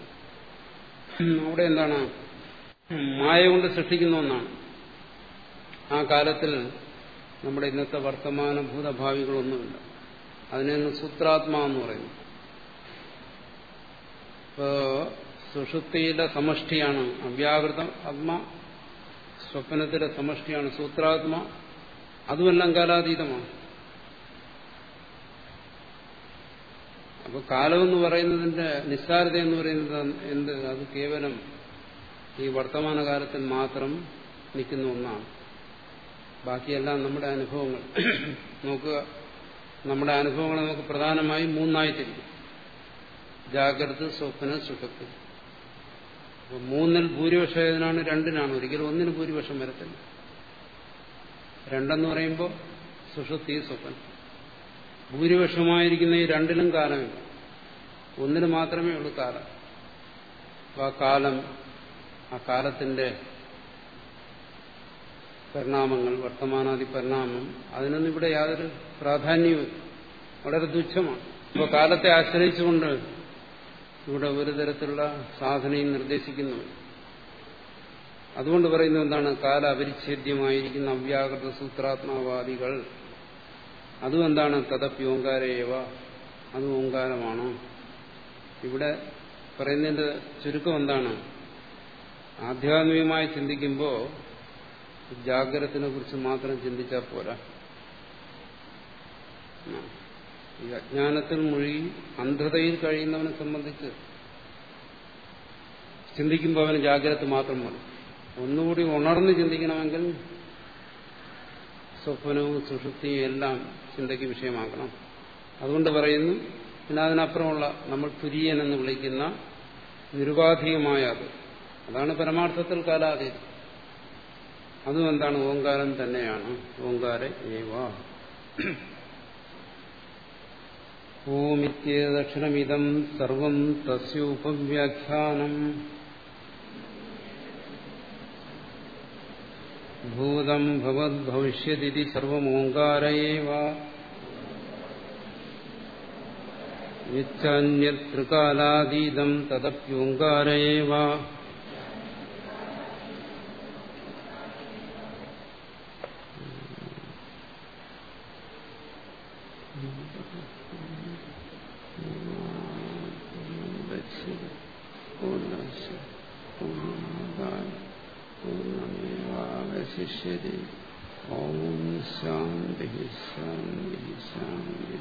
അവിടെ എന്താണ്? മായ കൊണ്ട് സൃഷ്ടിക്കുന്ന ഒന്നാണ്. ആ കാലത്തിൽ നമ്മുടെ ഇന്നത്തെ വർത്തമാന ഭൂതഭാവികളൊന്നുമില്ല. അതിനെന്ന് സൂത്രാത്മാ എന്ന് പറയുന്നു. ഇപ്പോ സുഷുപ്തിയിലെ സമഷ്ടിയാണ് അവ്യാകൃത ആത്മ സ്വപ്നത്തിലെ സമഷ്ടിയാണ് സൂത്രാത്മ. അതുമെല്ലാം കാലാതീതമാണ്. അപ്പൊ കാലമെന്ന് പറയുന്നതിന്റെ നിസ്സാരത എന്ന് പറയുന്നത് എന്ത്? അത് കേവലം ഈ വർത്തമാനകാലത്തിൽ മാത്രം നിൽക്കുന്ന ഒന്നാണ്. ബാക്കിയെല്ലാം നമ്മുടെ അനുഭവങ്ങൾ. നോക്കുക. നമ്മുടെ അനുഭവങ്ങൾ നമുക്ക് പ്രധാനമായും മൂന്നായി തിരിക്കും ജാഗ്രത സ്വപ്ന സുഷുപ്തി അപ്പൊ മൂന്നിൽ ഭൂരിപക്ഷം ഏതിനാണ് രണ്ടിനാണ്. ഒരിക്കലും ഒന്നിന് ഭൂരിപക്ഷം വരത്തില്ല. രണ്ടെന്ന് പറയുമ്പോൾ സുഷുപ്തി സ്വപ്നം. ഭൂരിപക്ഷമായിരിക്കുന്ന ഈ രണ്ടിലും കാലമില്ല ഒന്നിന് മാത്രമേ ഉള്ളൂ കാലം. അപ്പൊ ആ കാലം ആ കാലത്തിന്റെ പരിണാമങ്ങൾ വർത്തമാനാദി പരിണാമം അതിനൊന്നും ഇവിടെ യാതൊരു പ്രാധാന്യവും വളരെ തുച്ഛമാണ്. ഇപ്പൊ കാലത്തെ ആശ്രയിച്ചുകൊണ്ട് ഇവിടെ ഒരു തരത്തിലുള്ള സാധനയും നിർദ്ദേശിക്കുന്നു അതുകൊണ്ട് പറയുന്നത് എന്താണ്? കാല അപരിച്ഛേദ്യമായിരിക്കുന്ന അവ്യാകൃത സൂത്രാത്മാവാദികൾ അതും എന്താണ് തദപ്പി ഓങ്കാരേവ അത് ഓങ്കാരമാണ്? ഇവിടെ പറയുന്നതിന്റെ ചുരുക്കം എന്താണ്? ആധ്യാത്മികമായി ചിന്തിക്കുമ്പോൾ ജാഗ്രതത്തിനെ കുറിച്ച് മാത്രം ചിന്തിച്ചാൽ പോരാ. ഈ അജ്ഞാനത്തിൽ മുഴുകി അന്ധതയിൽ കഴിയുന്നവനെ സംബന്ധിച്ച് ചിന്തിക്കുമ്പോൾ അവന് ജാഗ്രത മാത്രം മതി. ഒന്നുകൂടി ഉണർന്ന് ചിന്തിക്കണമെങ്കിൽ സ്വപ്നവും സുഷുപ്തിയും എല്ലാം ചിന്തയ്ക്ക് വിഷയമാക്കണം അതുകൊണ്ട് പറയുന്നു പിന്നെ അതിനപ്പുറമുള്ള നമ്മൾ തുര്യൻ എന്ന് വിളിക്കുന്ന നിരുപാധികമായ അത്. അതാണ് പരമാർത്ഥത്തിൽ കാലാതീതം. അതും എന്താണ് ഓങ്കാരം തന്നെയാണ്. ഓങ്കാര ഏവ. ഓമിത്യേദക്ഷരമിതം സർവം തസ്യോപവ്യാഖ്യാനം ഭൂതം ഭവത് ഭവിഷ്യതി സർവമോങ്കാര ഏവ. യച്ചന്യത്രികാലാതീതം തദപ്യോങ്കാര ഏവ പൂർണമേവാവശിഷ്യതി. ഓം ശാന്തി ശാന്തി ശാന്തി.